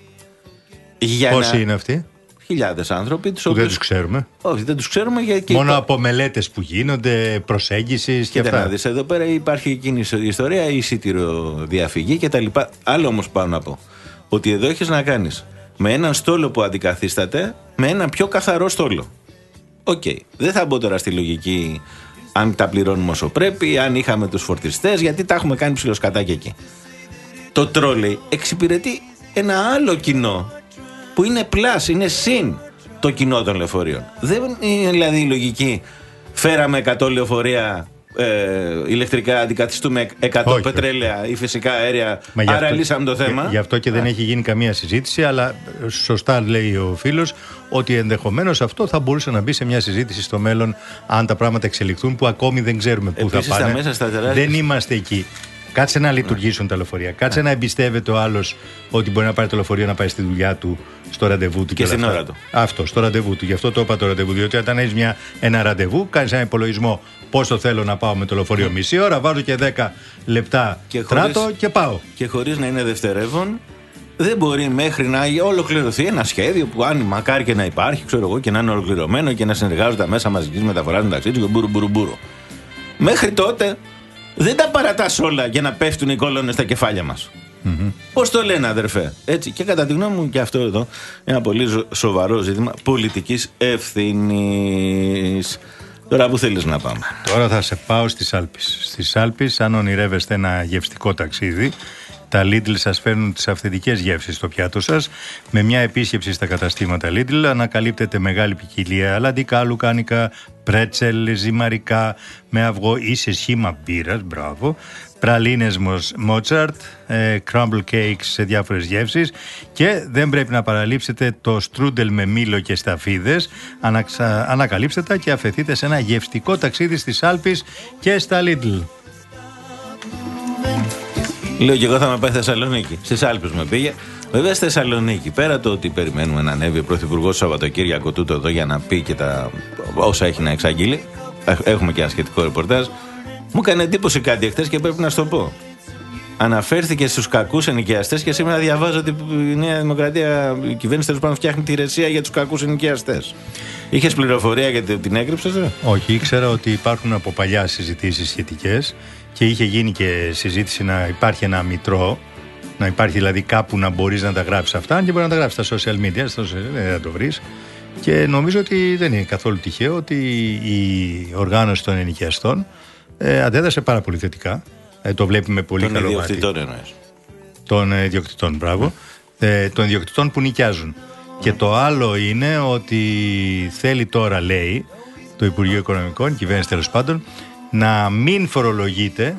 Πόσοι είναι αυτοί; Χιλιάδες άνθρωποι. Τους που οποίους... δεν τους ξέρουμε. Όχι, δεν τους ξέρουμε. Γιατί Μόνο από μελέτες που γίνονται, προσέγγισης και αυτά. Να δεις, εδώ πέρα υπάρχει εκείνη η ιστορία, η διαφυγή κτλ. Άλλο όμως πάω να πω. Ότι εδώ έχεις να κάνεις με έναν στόλο που αντικαθίσταται με έναν πιο καθαρό στόλο. OK. Okay. Δεν θα μπω τώρα στη λογική αν τα πληρώνουμε όσο πρέπει, αν είχαμε τους φορτιστές, γιατί τα έχουμε κάνει ψηλοσκατάκια εκεί. Το τρόλεϊ εξυπηρετεί ένα άλλο κοινό που είναι πλάς, είναι συν το κοινό των λεωφορείων. Δεν είναι δηλαδή η λογική. Φέραμε 100 λεωφορεία ε, ηλεκτρικά, αντικαθιστούμε 100 Όχι. πετρέλαια ή φυσικά αέρια. Μα άρα αυτό, λύσαμε το θέμα. Γι' αυτό και δεν έχει γίνει καμία συζήτηση, αλλά σωστά λέει ο φίλος ότι ενδεχομένως αυτό θα μπορούσε να μπει σε μια συζήτηση στο μέλλον αν τα πράγματα εξελιχθούν που ακόμη δεν ξέρουμε πού θα πάνε. Μέσα στα δεν είμαστε εκεί. Κάτσε να λειτουργήσουν τα λεωφορεία. Κάτσε να εμπιστεύεται ο άλλος ότι μπορεί να πάρει το λεωφορείο να πάει στη δουλειά του, στο ραντεβού του. Και, και στην ώρα του. Αυτό, στο ραντεβού του. Γι' αυτό το είπα το ραντεβού. Διότι όταν έχεις ένα ραντεβού, κάνεις ένα υπολογισμό πόσο θέλω να πάω με το λεωφορείο μισή ώρα, βάζω και 10 λεπτά και τράτο και πάω. Και χωρίς να είναι δευτερεύον, δεν μπορεί μέχρι να ολοκληρωθεί ένα σχέδιο που αν μακάρι και να υπάρχει, ξέρω εγώ, και να είναι ολοκληρωμένο και να συνεργάζονται μέσα μαζικής μεταφοράς μεταξύ τους και μπουρου μπουρου μπουρου. Μέχρι τότε δεν τα παρατάς όλα για να πέφτουν οι κόλονες στα κεφάλια μας. Mm-hmm. Πώς το λένε, αδερφέ; Έτσι. Και κατά τη γνώμη μου, και αυτό εδώ είναι ένα πολύ σοβαρό ζήτημα πολιτικής ευθύνης. Τώρα που θέλεις να πάμε; Τώρα θα σε πάω στις Άλπε. Στις Άλπε, αν ονειρεύεστε ένα γευστικό ταξίδι, τα Lidl σας φέρνουν τις αυθεντικές γεύσεις στο πιάτο σας. Με μια επίσκεψη στα καταστήματα Lidl ανακαλύπτεται μεγάλη ποικιλία αλαντικά, λουκάνικα, πρέτσελ, ζυμαρικά, με αυγό ή σε σχήμα μπύρας, μπράβο, πραλίνες Μότσαρτ, ε, crumble cakes σε διάφορες γεύσεις και δεν πρέπει να παραλείψετε το στρούντελ με μήλο και σταφίδες. Ανακαλύψτε τα και αφαιθείτε σε ένα γευστικό ταξίδι στις Άλπεις και στα Lidl. Λέω και εγώ θα με πάει Θεσσαλονίκη. Στις Άλπε με πήγε. Βέβαια στη Θεσσαλονίκη, πέρα το ότι περιμένουμε να ανέβει ο Πρωθυπουργός το Σαββατοκύριακο τούτο εδώ για να πει και τα όσα έχει να εξαγγείλει. Έχουμε και ένα σχετικό ρεπορτάζ. Μου έκανε εντύπωση κάτι εχθές και πρέπει να σου το πω. Αναφέρθηκε στους κακούς ενοικιαστές και σήμερα διαβάζω ότι η Νέα Δημοκρατία, η κυβέρνηση τέλος πάντων φτιάχνει τη ρεσία για τους κακούς ενοικιαστές. Είχες πληροφορία γιατί την έκρυψε, Όχι, ήξερα ότι υπάρχουν από παλιά συζητήσεις σχετικές και είχε γίνει και συζήτηση να υπάρχει ένα μητρό, να υπάρχει δηλαδή κάπου να μπορείς να τα γράψεις αυτά, και μπορεί να τα γράψεις στα social media, στο, δεν θα το βρεις. Και νομίζω ότι δεν είναι καθόλου τυχαίο ότι η οργάνωση των ενοικιαστών ε, αντέδρασε πάρα πολύ θετικά. Ε, το βλέπει με πολύ καλό μάτι. Των ιδιοκτητών εννοείς. Των ιδιοκτητών, μπράβο. Ε, των ιδιοκτητών που νοικιάζουν. Και το άλλο είναι ότι θέλει τώρα, λέει, το Υπουργείο Οικονομικών, η κυβέρνηση τέλος πάντων, να μην φορολογείται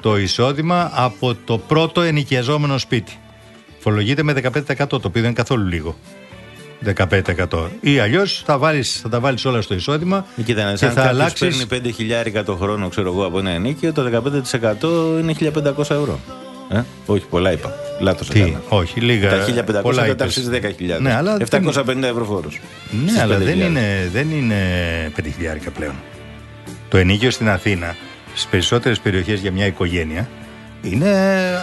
το εισόδημα από το πρώτο ενοικιαζόμενο σπίτι. Φορολογείται με 15% το οποίο δεν είναι καθόλου λίγο. 15%. Ή αλλιώς θα, θα τα βάλεις όλα στο εισόδημα και, και θα αλλάξεις. Αν παίρνει 5 χιλιάρικα το χρόνο, ξέρω εγώ, από ένα ενίκιο, το 15% είναι 1500 ευρώ. Ε; Όχι, πολλά είπα. Λάθος έκανα. Όχι, λίγα. Τα 1500 θα τα 10.000. Ναι, αλλά 750 ευρώ φόρος. Ναι, αλλά δεν είναι, δεν είναι 5 χιλιάρικα πλέον. Το ενίκιο στην Αθήνα, στις περισσότερες περιοχές για μια οικογένεια, είναι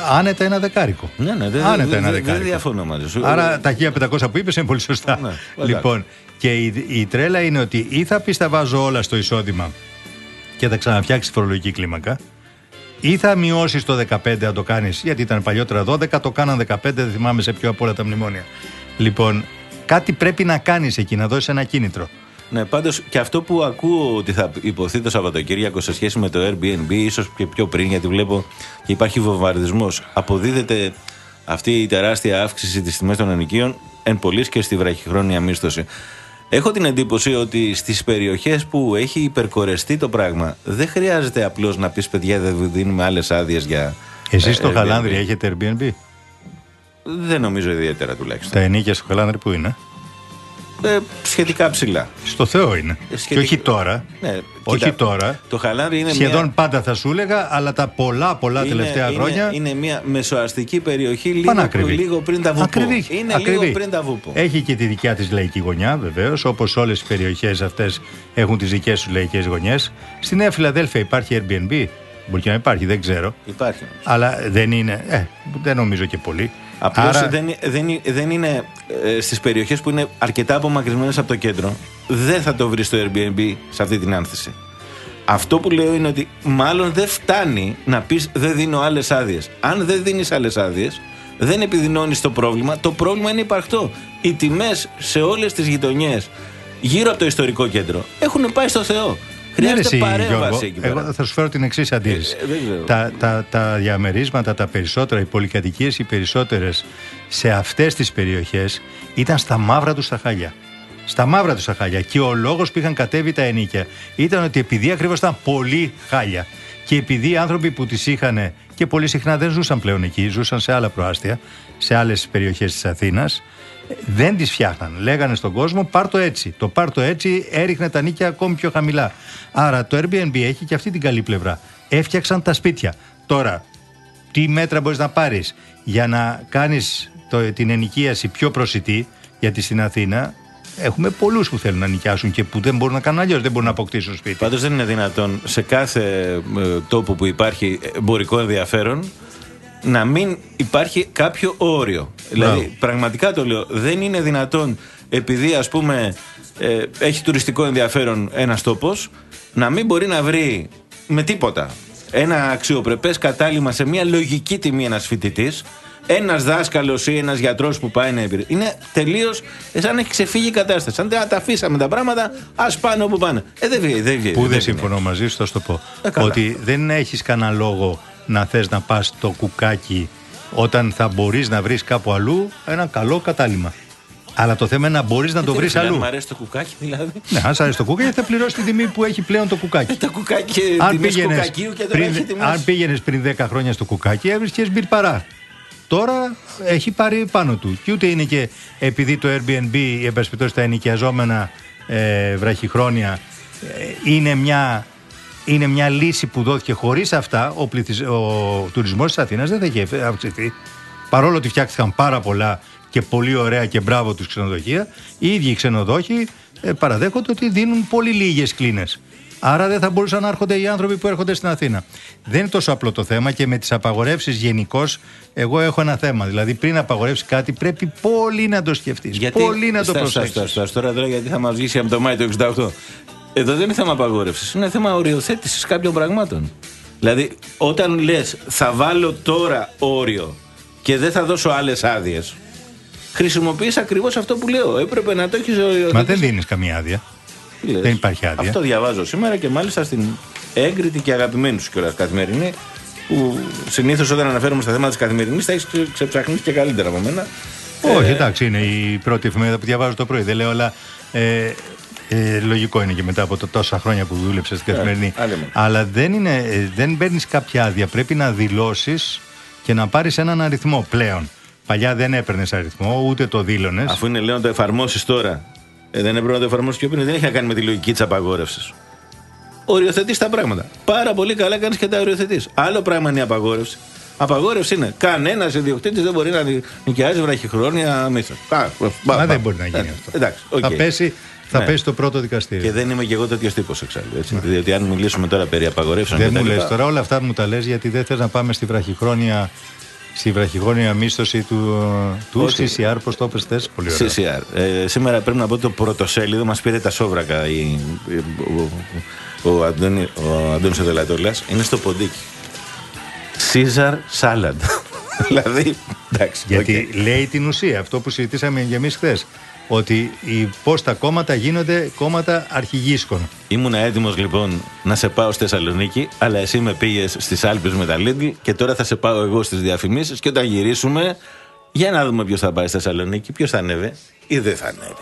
άνετα ένα δεκάρικο. Ναι, ναι, δεν, άνετα ένα δεκάρικο. Δεν διαφωνώ μαζί σου. Άρα τα 1500 που είπες είναι πολύ σωστά. Ναι, λοιπόν, και η, η τρέλα είναι ότι ή θα πεις τα βάζω όλα στο εισόδημα και θα ξαναφτιάξεις τη φορολογική κλίμακα, ή θα μειώσεις το 15 αν το κάνεις, γιατί ήταν παλιότερα 12, το κάναν 15, δεν θυμάμαι σε ποιο από όλα τα μνημόνια. Λοιπόν, κάτι πρέπει να κάνεις εκεί, να δώσεις ένα κίνητρο. Ναι, πάντως και αυτό που ακούω ότι θα υποθεί το Σαββατοκύριακο σε σχέση με το Airbnb, ίσως και πιο πριν, γιατί βλέπω και υπάρχει βομβαρδισμός. Αποδίδεται αυτή η τεράστια αύξηση της τιμέ των ενοικίων εν πωλή και στη βραχυχρόνια μίσθωση. Έχω την εντύπωση ότι στις περιοχές που έχει υπερκορεστεί το πράγμα δεν χρειάζεται απλώς να πεις παιδιά δεν δίνουμε άλλες άδειες για. Εσείς στο Airbnb. Χαλάνδρι έχετε Airbnb; Δεν νομίζω ιδιαίτερα τουλάχιστον. Τα ενίκια στο Χαλάνδρι που είναι; Ε, σχετικά ψηλά. Στο Θεό είναι. σχετικά- Και όχι τώρα. Ναι, όχι κοίτα, τώρα. Το χαλάνδρι είναι Σχεδόν μια, πάντα θα σου έλεγα, αλλά τα πολλά πολλά είναι, τελευταία είναι, χρόνια. Είναι μια μεσοαστική περιοχή λίγο, Πανάκριβη. λίγο πριν τα βουπό. Ακριβή, είναι ακριβή. λίγο πριν τα βουπό. Έχει και τη δικιά της λαϊκή γωνιά, βεβαίως, όπως όλες οι περιοχές αυτές έχουν τις δικές τους λαϊκές γωνιές. Στη Νέα Φιλαδέλφια υπάρχει Airbnb. Μπορεί και να υπάρχει, δεν ξέρω. Υπάρχει. Αλλά δεν είναι. Ε, δεν νομίζω και πολύ. Απλώς Άρα- δεν, δεν, δεν είναι ε, στις περιοχές που είναι αρκετά απομακρυσμένες από το κέντρο. Δεν θα το βρεις στο Airbnb σε αυτή την άνθηση. Αυτό που λέω είναι ότι μάλλον δεν φτάνει να πεις δεν δίνω άλλες άδειες. Αν δεν δίνεις άλλες άδειες, δεν επιδεινώνεις το πρόβλημα. Το πρόβλημα είναι υπαρκτό. Οι τιμές σε όλες τις γειτονιές γύρω από το ιστορικό κέντρο έχουν πάει στο Θεό. Ναι, ρε Χρειάζεται εσύ, παρέμβαση Γιώργο, εκεί πέρα. Εγώ θα σου φέρω την εξής αντίρρηση. Ε, ε, δεν ξέρω. τα, τα, τα διαμερίσματα, τα περισσότερα, οι πολυκατοικίες οι περισσότερες σε αυτές τις περιοχές ήταν στα μαύρα τους τα χάλια. Στα μαύρα τους τα χάλια. Και ο λόγος που είχαν κατέβει τα ενίκια ήταν ότι επειδή ακριβώς ήταν πολύ χάλια και επειδή οι άνθρωποι που τις είχαν και πολύ συχνά δεν ζούσαν πλέον εκεί, ζούσαν σε άλλα προάστια, σε άλλες περιοχές της Αθήνας, δεν τις φτιάχναν. Λέγανε στον κόσμο πάρ το έτσι. Το πάρ το έτσι έριχνε τα νίκια ακόμη πιο χαμηλά. Άρα το Airbnb έχει και αυτή την καλή πλευρά. Έφτιαξαν τα σπίτια. Τώρα, τι μέτρα μπορείς να πάρεις για να κάνεις το, την ενοικίαση πιο προσιτή, γιατί στην Αθήνα έχουμε πολλούς που θέλουν να νοικιάσουν και που δεν μπορούν να κάνουν αλλιώς, δεν μπορούν να αποκτήσουν σπίτι. Πάντως δεν είναι δυνατόν σε κάθε ε, τόπο που υπάρχει εμπορικό ενδιαφέρον να μην υπάρχει κάποιο όριο. Δηλαδή, πραγματικά το λέω, δεν είναι δυνατόν επειδή ας πούμε ε, έχει τουριστικό ενδιαφέρον ένας τόπος να μην μπορεί να βρει με τίποτα ένα αξιοπρεπές κατάλημα σε μια λογική τιμή ένας φοιτητής. Ένας δάσκαλος ή ένας γιατρός που πάει να υπηρετήσει. Είναι τελείως σαν να έχει ξεφύγει η κατάσταση. Σαν να τα αφήσαμε τα πράγματα, ας πάνε όπου πάνε. Ε, δεν βγαίνει. Δεν, βγαίνει, Που δεν βγαίνει. συμφωνώ μαζί σου, θα σου το πω. Ε, καλά. ότι δεν έχεις κανένα λόγο να θες να πας το κουκάκι όταν θα μπορείς να βρεις κάπου αλλού ένα καλό κατάλημα. Αλλά το θέμα είναι να μπορείς να το βρεις Δηλαδή, αλλού. Μ' αρέσει το κουκάκι δηλαδή. Ναι, αν σ' αρέσει το κουκάκι θα πληρώσει τη τιμή που έχει πλέον το κουκάκι. Τα κουκάκι, αν τιμές πήγαινες κουκακίου και τώρα έχει πριν, τιμές. αν πήγαινες πριν 10 χρόνια στο κουκάκι έβρισκες μπιρπαρά. Τώρα έχει πάρει πάνω του. Και ούτε είναι και επειδή το Airbnb, η εμπασπιτώσει τα ενοικιαζόμενα ε, βραχυχρόνια, ε, είναι μια, είναι μια λύση που δόθηκε χωρίς αυτά, ο, πληθυσ... ο τουρισμός της Αθήνας δεν θα είχε αυξηθεί. Παρόλο ότι φτιάχτηκαν πάρα πολλά και πολύ ωραία και μπράβο τους ξενοδοχεία, οι ίδιοι οι ξενοδόχοι ε, παραδέχονται ότι δίνουν πολύ λίγες κλίνες. Άρα δεν θα μπορούσαν να έρχονται οι άνθρωποι που έρχονται στην Αθήνα. Δεν είναι τόσο απλό το θέμα και με τις απαγορεύσεις γενικώς, εγώ έχω ένα θέμα. Δηλαδή, πριν απαγορεύσεις κάτι, πρέπει πολύ να το σκεφτείς. Πολύ να το Στάσου, προσέξεις. στάσου, στάσου, Τώρα, τώρα γιατί θα μας βγεις από το Μάη του 68. Εδώ δεν είναι θέμα απαγόρευσης. Είναι θέμα οριοθέτησης κάποιων πραγμάτων. Δηλαδή, όταν λες, θα βάλω τώρα όριο και δεν θα δώσω άλλες άδειες, χρησιμοποιείς ακριβώς αυτό που λέω. Έπρεπε να το έχεις οριοθετήσει. Μα δεν δίνεις καμία άδεια. Τι λες; Δεν υπάρχει άδεια. Αυτό διαβάζω σήμερα και μάλιστα στην έγκριτη και αγαπημένη σου κιόλας καθημερινή. Που συνήθως όταν αναφέρομαι στα θέματα της καθημερινής θα έχεις ξεψαχνίσει και καλύτερα από μένα. Όχι, Ε, εντάξει, είναι η πρώτη εφημερίδα που διαβάζω το πρωί. Δεν λέω, αλλά ε, ε, λογικό είναι και μετά από το τόσα χρόνια που δούλεψες στην καθημερινή. άλλη μου. αλλά δεν, είναι, ε, δεν παίρνεις κάποια άδεια. Πρέπει να δηλώσεις και να πάρεις έναν αριθμό πλέον. Παλιά δεν έπαιρνες αριθμό, ούτε το δήλωνες. Αφού είναι λέω να το εφαρμόσεις τώρα, ε, δεν έπρεπε να το εφαρμόσεις πιο πριν. Δεν έχει να κάνει με τη λογική της απαγόρευσης. Οριοθετείς τα πράγματα. Πάρα πολύ καλά κάνεις και τα οριοθετείς. Άλλο πράγμα είναι η απαγόρευση. Απαγόρευση είναι κανένας ιδιοκτήτης δεν μπορεί να νοικιάζει βραχυχρόνια μίσθα. Μα δεν μπορεί να γίνει αυτό. Εντάξει, οκ. Θα, πέσει, θα Ναι. πέσει το πρώτο δικαστήριο. Και δεν είμαι και εγώ τέτοιος τύπος εξάλλου. Έτσι. Διότι αν μιλήσουμε τώρα περί απαγορεύσεων. Δεν και τα μου λες λοιπά, τώρα όλα αυτά μου τα λες γιατί δεν θες να πάμε στη βραχυχρόνια, στη βραχυχρόνια μίσθωση του, του Όχι. CCR, πώς το είπες θες, πολύ ωραία. CCR. Ε, σήμερα πρέπει να πω το πρωτοσέλιδο μας πήρε τα σόβρακα. Η, η- ο, ο, ο, Αντώνη, ο Αντώνης ο Δελατόλας είναι στο ποντίκι. Caesar salad. δηλαδή, εντάξει. Γιατί οκ. λέει την ουσία, αυτό που συζητήσαμε και εμείς χθες. Ότι πώς τα κόμματα γίνονται κόμματα αρχηγίσκων. Ήμουν έτοιμος λοιπόν να σε πάω στη Θεσσαλονίκη, αλλά εσύ με πήγες στις Άλπεις με τα Lidl και τώρα θα σε πάω εγώ στις διαφημίσεις. Και όταν γυρίσουμε, για να δούμε ποιος θα πάει στη Θεσσαλονίκη, ποιος θα ανέβει ή δεν θα ανέβει.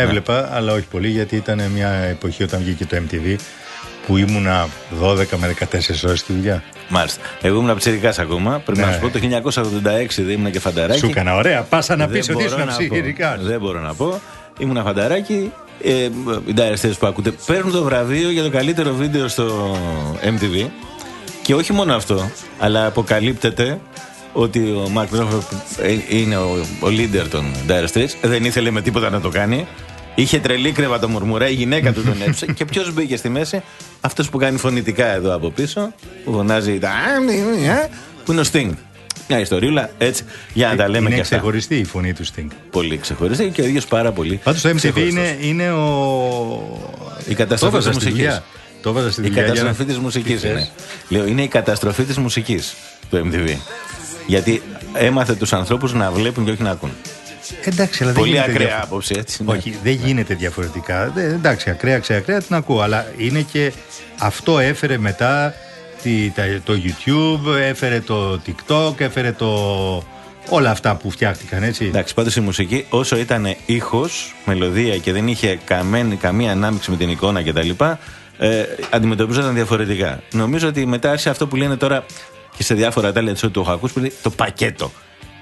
MTV έβλεπα, αλλά όχι πολύ γιατί ήταν μια εποχή όταν βγήκε το MTV που ήμουνα 12 με 14 ώρες στη δουλειά. Μάλιστα. Εγώ ήμουν ψηρικά ακόμα. Πρέπει Ναι. να σου πω το 1986 δεν ήμουν και φανταράκι. Σου έκανα ωραία, πάσα να Δεν πεις ότι μπορώ ήσουν να πω. ψυχικά. Δεν μπορώ να πω. Ήμουν φανταράκι. Ε, οι Dire Straits που ακούτε παίρνουν το βραβείο για το καλύτερο βίντεο στο MTV. Και όχι μόνο αυτό, αλλά αποκαλύπτεται ότι ο Mark Knopfler που ε, είναι ο, ο leader των Dire Straits δεν ήθελε με τίποτα να το κάνει. Είχε τρελή κρεβατομουρμουρά, η γυναίκα του τον έψε και ποιος μπήκε στη μέση, αυτός που κάνει φωνητικά εδώ από πίσω, που φωνάζει τα που είναι ο Sting. Μια ιστοριούλα έτσι, για να τα λέμε είναι και αυτά. ξεχωριστή η φωνή του Sting. Πολύ ξεχωριστή και ο ίδιος πάρα πολύ. Πάντως το MTV ξεχωριστός. είναι, είναι ο... Η καταστροφή Το έβαζα της στη μουσικής. δουλειά. Το έβαζα στη Η δουλειά. για να- καταστροφή της μουσικής Τι θες; είναι. Λέω, είναι η καταστροφή της μουσικής το MTV. Γιατί έμαθε τους ανθρώπους να βλέπουν και όχι να ακούν. Εντάξει, αλλά δεν Πολύ γίνεται ακραία διαφο- άποψη, έτσι. ναι. Όχι, δεν γίνεται διαφορετικά. Δεν- εντάξει, ακραία, ξεακραία την ακούω. Αλλά είναι και αυτό έφερε μετά τη- τα- το YouTube, έφερε το TikTok, έφερε το. Όλα αυτά που φτιάχτηκαν, έτσι. Εντάξει, πάντως η μουσική, όσο ήταν ήχος, μελωδία και δεν είχε καμέν- καμία ανάμειξη με την εικόνα κτλ., ε, αντιμετωπίζονταν διαφορετικά. Νομίζω ότι μετά άρχισε αυτό που λένε τώρα και σε διάφορα talent show του έχω ακούσει, που λέει το πακέτο.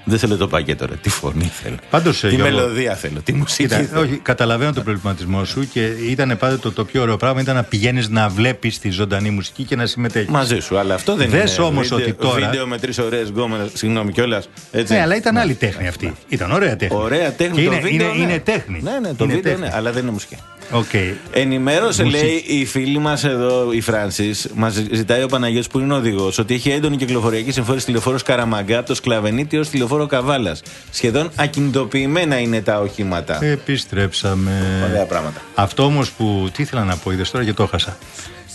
Δεν θέλω το πακέτο, ρε. Τι φωνή θέλω. Πάντως, ε, τι Γιώργο, μελωδία θέλω. Τι μουσική Κοίτα, θέλω. όχι, καταλαβαίνω τον προβληματισμό σου και ήταν πάντα το, το πιο ωραίο πράγμα ήταν να πηγαίνεις να βλέπεις τη ζωντανή μουσική και να συμμετέχεις. Μαζί σου, αλλά αυτό δεν Δες είναι. όμως βίντεο, ότι τώρα- Βίντεο με τρεις ωραίες γκόμενες, συγγνώμη κιόλας. Ναι, αλλά ήταν άλλη τέχνη αυτή. Ήταν ωραία τέχνη. Ωραία τέχνη Και το είναι, βίντεο. είναι, ναι. είναι τέχνη. Ναι, ναι, το Είναι βίντεο τέχνη. ναι, αλλά δεν είναι μουσική. Οκ. Ενημέρωσε, Μουσική. λέει, η φίλη μας εδώ, η Φράνση, μας ζητάει ο Παναγιώτης που είναι οδηγός, ότι έχει έντονη κυκλοφοριακή συμφόρηση στη λεωφόρο Καραμαγκά από το Σκλαβενίτη ως τη λεωφόρο Καβάλας. Σχεδόν ακινητοποιημένα είναι τα οχήματα. Επιστρέψαμε. Ωραία πράγματα. Αυτό όμως που. Τι ήθελα να πω, είδες τώρα και το έχασα.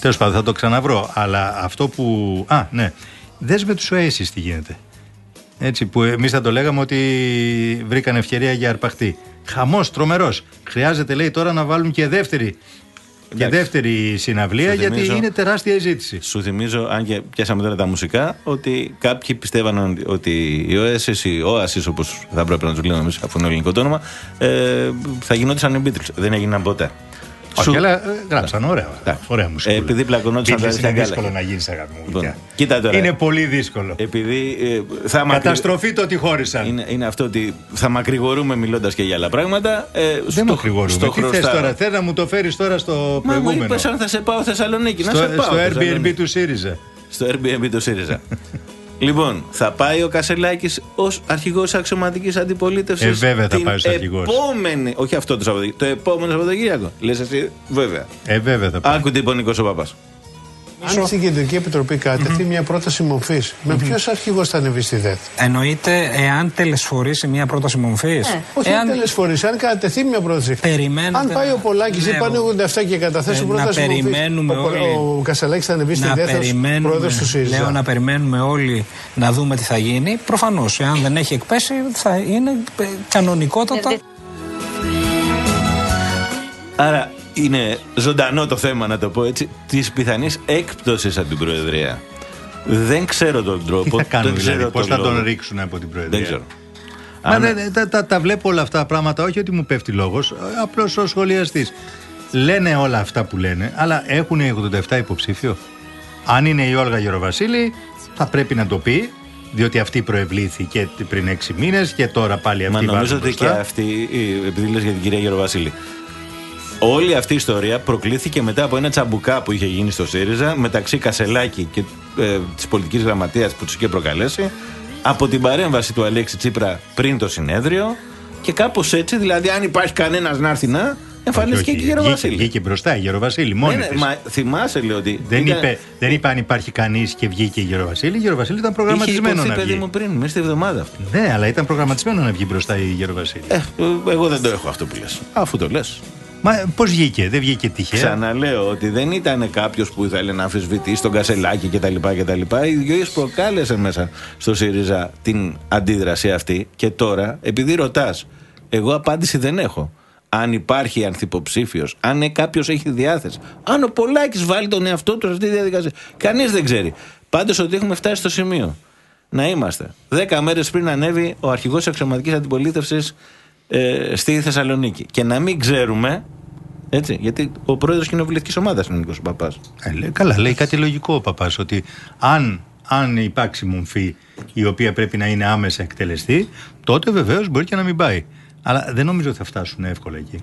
Τέλος πάντων, θα το ξαναβρώ. Αλλά αυτό που. Α, ναι. Δες με τους Oasis τι γίνεται. Έτσι που εμείς θα το λέγαμε ότι βρήκαν ευκαιρία για αρπαχτή. Χαμός, τρομερός. Χρειάζεται, λέει, τώρα να βάλουν και δεύτερη. Και Εντάξει. δεύτερη συναυλία Σου γιατί θυμίζω- είναι τεράστια η ζήτηση. Σου θυμίζω, αν και πιάσαμε τώρα τα μουσικά, ότι κάποιοι πιστεύαν ότι- ότι οι Oasis, οι Oasis όπως θα πρέπει να τους λέμε εμείς, αφού είναι ελληνικό το όνομα, ε, θα γινόντουσαν οι Beatles. Δεν έγιναν ποτέ. Όχι, Σου- αλλά ε, γράψαν ωραία. Εντάξει. Ωραία μουσική. Ε, επειδή πλακωνόντουσαν τα είναι αριστερά δύσκολο γκάλα. να γίνεις αγάπη μου. Λοιπόν, γλυκιά. κοίτα τώρα. Είναι πολύ δύσκολο. Επειδή ε, θα μακρι- Καταστροφή το ότι χώρισαν. Είναι, είναι αυτό ότι θα μακρηγορούμε μιλώντας και για άλλα πράγματα. Ε, Δεν στο- μακρηγορούμε. στο Τι θες χρωστάω. τώρα, θες να μου το φέρεις τώρα στο Μα μου προηγούμενο; είπες αν θα σε πάω Θεσσαλονίκη. να στο, σε πάω στο Airbnb Θεσσαλονίκη. του ΣΥΡΙΖΑ. Στο Airbnb του ΣΥΡΙΖΑ. λοιπόν, θα πάει ο Κασελάκης ως αρχηγός αξιωματικής αντιπολίτευσης. Ε, βέβαια θα πάει ως αρχηγός. Επόμενη, όχι αυτό το Σαββατοκύριακο, το επόμενο Σαββατοκύριακο. Λες εσύ, βέβαια. Ε, βέβαια θα πάει. Άκου τι είπε ο Νίκος ο Παπάς. Αν στην Κεντρική Επιτροπή κατευθεί μια πρόταση μορφής, με ποιος αρχηγός θα ανεβεί στη ΔΕΘ; Εννοείται εάν τελεσφορήσει μια πρόταση μορφής. Όχι εάν τελεσφορήσει, αν κατευθεί μια πρόταση. Περιμένετε Αν πάει ο Πολάκης Ναι, ή πάνε 87 και καταθέσει ε, πρόταση να μορφής, περιμένουμε ο, όλοι. ο Κασαλάκη θα ανεβεί στη να ΔΕΘ ως περιμένουμε, πρόεδρος του ΣΥΡΙΖΑ. λέω να περιμένουμε όλοι να δούμε τι θα γίνει. Προφανώς, εάν δεν έχει εκπέσει, θα είναι ε, κανονικότατα. Ε, Άρα είναι ζωντανό το θέμα, να το πω έτσι, της πιθανής έκπτωσης από την Προεδρία. Δεν ξέρω τον τρόπο. Τι θα κάνουν δεν ξέρω δηλαδή, πώς θα λόγο. τον ρίξουν από την Προεδρία; Δεν ξέρω. Μα Αν- δεν- τα, τα, τα βλέπω όλα αυτά τα πράγματα, όχι ότι μου πέφτει λόγος, απλώς ω σχολιαστής. Λένε όλα αυτά που λένε, αλλά έχουν οι 87 υποψήφιο. Αν είναι η Όλγα Γεροβασίλη, θα πρέπει να το πει, διότι αυτή προευλήθηκε πριν 6 μήνες και τώρα πάλι αυτή Μα νομίζω βάζουν ότι και μπροστά. αυτή, η- επειδή λες για την κυρία Γεροβασίλη, όλη αυτή η ιστορία προκλήθηκε μετά από ένα τσαμπουκά που είχε γίνει στο ΣΥΡΙΖΑ μεταξύ Κασελάκη και ε, της πολιτικής γραμματείας που τους είχε προκαλέσει, από την παρέμβαση του Αλέξη Τσίπρα πριν το συνέδριο και κάπως έτσι, δηλαδή, αν υπάρχει κανένας να έρθει να, εμφανίστηκε Όχι, και η όχι, Γεροβασίλη. Βγήκε, βγήκε μπροστά η Γεροβασίλη, μόνη Ναι, ναι, της. μα θυμάσαι, λέω ότι. Δεν, ήταν- είπε, δεν είπε αν υπάρχει κανείς και βγήκε η Γεροβασίλη. Η Γεροβασίλη ήταν Είχε προγραμματισμένο υποθεί, να παιδί βγει. μου, πριν, μέσα στη εβδομάδα αυτή. Ναι, αλλά ήταν προγραμματισμένο να βγει μπροστά η Γεροβασίλη. Ε, εγώ δεν το έχω αυτό που λες. Αφού το λες. Μα πώς βγήκε, δεν βγήκε τυχαία; Ξαναλέω ότι δεν ήταν κάποιος που ήθελε να αμφισβητήσει τον Κασελάκη κτλ. κτλ. Η ίδιο προκάλεσε μέσα στο ΣΥΡΙΖΑ την αντίδραση αυτή. Και τώρα, επειδή ρωτάς, εγώ απάντηση δεν έχω. Αν υπάρχει ανθυποψήφιος, αν κάποιος έχει διάθεση, αν ο Πολάκης βάλει τον εαυτό του σε αυτή τη διαδικασία. Κανείς δεν ξέρει. Πάντως ότι έχουμε φτάσει στο σημείο να είμαστε. Δέκα μέρες πριν ανέβει ο αρχηγός τη αξιωματική αντιπολίτευσης ε, στη Θεσσαλονίκη. Και να μην ξέρουμε έτσι, γιατί ο πρόεδρος κοινοβουλευτικής ομάδας είναι ο Νίκος Παπάς. Ε, λέει- καλά, λέει κάτι λογικό ο παπάς. Ότι αν, αν υπάρξει μομφή η οποία πρέπει να είναι άμεσα εκτελεστή, τότε βεβαίως μπορεί και να μην πάει. Αλλά δεν νομίζω ότι θα φτάσουν εύκολα εκεί.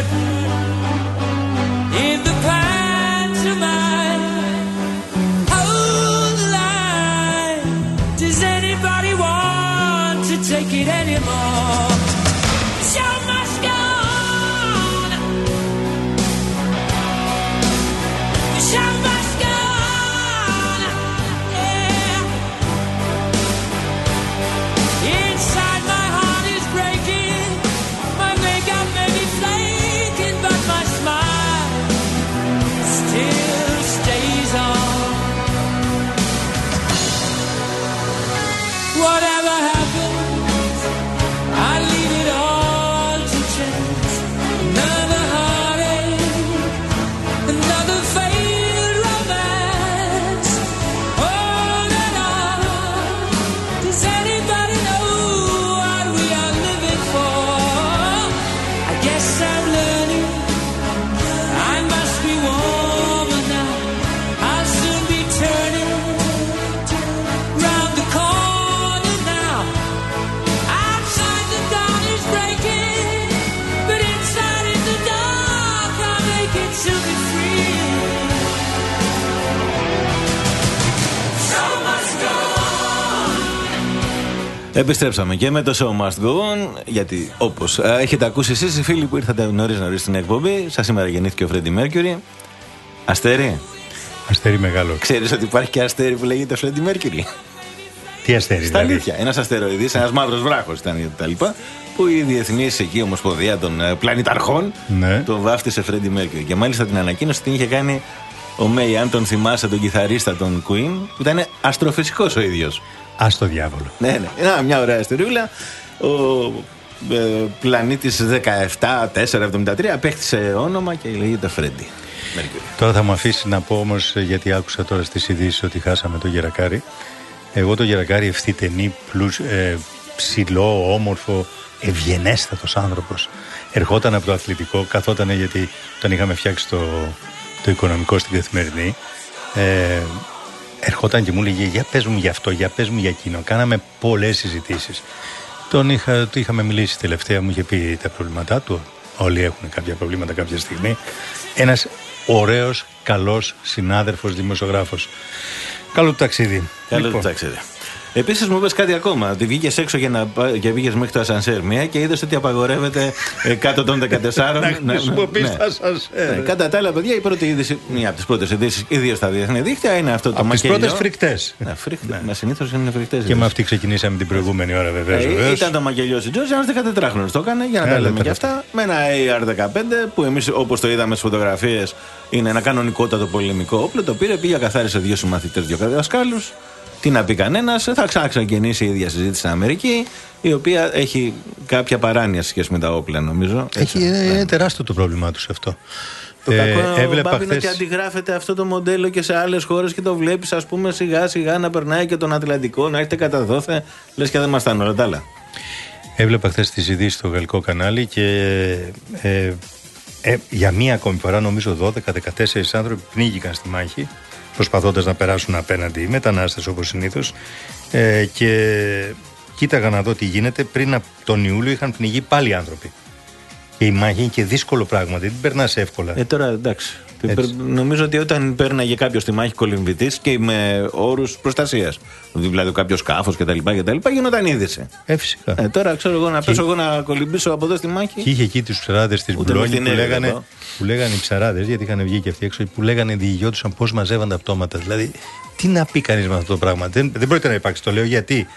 Επιστρέψαμε και με το show must go on, γιατί όπως έχετε ακούσει εσείς οι φίλοι που ήρθατε νωρίς νωρίς στην εκπομπή, σας σήμερα γεννήθηκε ο Φρέντι Μέρκιουρι. Αστέρι, Αστέρι μεγάλο. ξέρεις ότι υπάρχει και αστέρι που λέγεται Φρέντι Μέρκιουρι. Τι αστέρι, Στα δηλαδή; αλήθεια. Ένας αστεροειδής, ένας μαύρος βράχος ήταν κτλ. Που η διεθνής εκεί ομοσπονδία των ε, πλανηταρχών Ναι. τον βάφτισε Φρέντι Μέρκιουρι. Και μάλιστα την ανακοίνωση την είχε κάνει ο Μέι, αν τον θυμάσαι, τον κιθαρίστα των Queen, που ήταν αστροφυσικός ο ίδιος. Α το διάβολο. Ναι, ναι. Να, μια ωραία ιστοριούλα. Ο ε, πλανήτης 17473 απέκτησε όνομα και λέγεται Φρέντι. Mercury. Τώρα θα μου αφήσει να πω όμως, γιατί άκουσα τώρα στις ειδήσεις ότι χάσαμε το Γερακάρι. Εγώ το Γερακάρι ευθύτενή, πλούς, ε, ψηλό, όμορφο, ευγενέστατος άνθρωπος. Ερχόταν από το αθλητικό, καθόταν γιατί τον είχαμε φτιάξει το, το οικονομικό στην καθημερινή. Ε, ερχόταν και μου έλεγε για πες μου για αυτό, για πες μου για εκείνο. Κάναμε πολλές συζητήσεις. Τον είχα, του είχαμε μιλήσει τελευταία, μου είχε πει τα προβλήματά του. Όλοι έχουν κάποια προβλήματα κάποια στιγμή. Ένας ωραίος, καλός συνάδελφος, δημοσιογράφος. Καλό του ταξίδι. Καλό Λοιπόν, το ταξίδι. Επίσης μου είπες κάτι ακόμα. Ότι βγήκες έξω για να πά- και πήγε μέχρι το ασανσέρ μία και είδες ότι απαγορεύεται ε, κάτω των 14. Να χρησιμοποιείς ναι. τα ασανσέρ. Ναι, Κατά τα άλλα, παιδιά, η πρώτη είδηση, μία από τις πρώτες ειδήσεις, ιδίως στα διεθνή δίκτυα, είναι αυτό το από τις μακελιό. πρώτες φρικτές. Ναι, φρίκτε. Μα συνήθως είναι φρικτές. Και με αυτή ξεκινήσαμε την προηγούμενη ώρα βεβαίως. Ε, βεβαίως. ήταν το μακελιό στην Τζόρτζ, ένα 14χρονο το έκανε για να τα Έλα, λέμε και τώρα. αυτά. Με ένα AR-15 που εμείς όπως το είδαμε στις φωτογραφίες είναι ένα κανονικότατο πολεμικό όπλο. Το πήρε, πήγε, καθάρισε δύο συμμαθητές, δύο δασκάλου. Τι να πει κανένας, θα ξαναξεκινήσει η ίδια συζήτηση στην Αμερική, η οποία έχει κάποια παράνοια σε σχέση με τα όπλα, νομίζω. Έχει, Έτσι. είναι, είναι τεράστιο το πρόβλημά τους αυτό. Το Ε, κακό έβλεπα Μπάμπη, είναι ότι χθες- αντιγράφεται αυτό το μοντέλο και σε άλλες χώρες και το βλέπεις, ας πούμε, σιγά σιγά να περνάει και τον Ατλαντικό, να έρχεται κατά δόθε. Λες και δεν μας φτάνουν όλα τα άλλα. Έβλεπα χθες τις ειδήσεις στο γαλλικό κανάλι και ε, ε, για μία ακόμη φορά, νομίζω 12-14 άνθρωποι πνίγηκαν στη μάχη, προσπαθώντας να περάσουν απέναντι οι μετανάστες όπως συνήθως. Ε, και κοίταγα να δω τι γίνεται. Πριν από τον Ιούλιο είχαν πνιγεί πάλι άνθρωποι. Και η μάχη είναι και δύσκολο πράγμα, δεν την περνάς εύκολα. Ε, τώρα εντάξει. Έτσι. Πρέ- Νομίζω ότι όταν πέρναγε κάποιος στη μάχη κολυμβητής και με όρους προστασίας, δηλαδή κάποιος σκάφος κτλ. κτλ. γινόταν είδηση. Ε, φυσικά. Ε, τώρα ξέρω εγώ να πέσω εγώ να κολυμπήσω από εδώ στη μάχη. Και είχε εκεί τους ψαράδες της Ούτε Μπουλόνι με που την έρευνα λέγανε, εδώ. που λέγανε οι ψαράδες, γιατί είχαν βγει και αυτοί έξω, που λέγανε διηγιώτουσαν πώς μαζεύαν τα πτώματα. Δηλαδή, τι να πει κανείς με αυτό το πράγμα; Δεν, δεν πρόκειται να υπάρξει. Το λέω γιατί.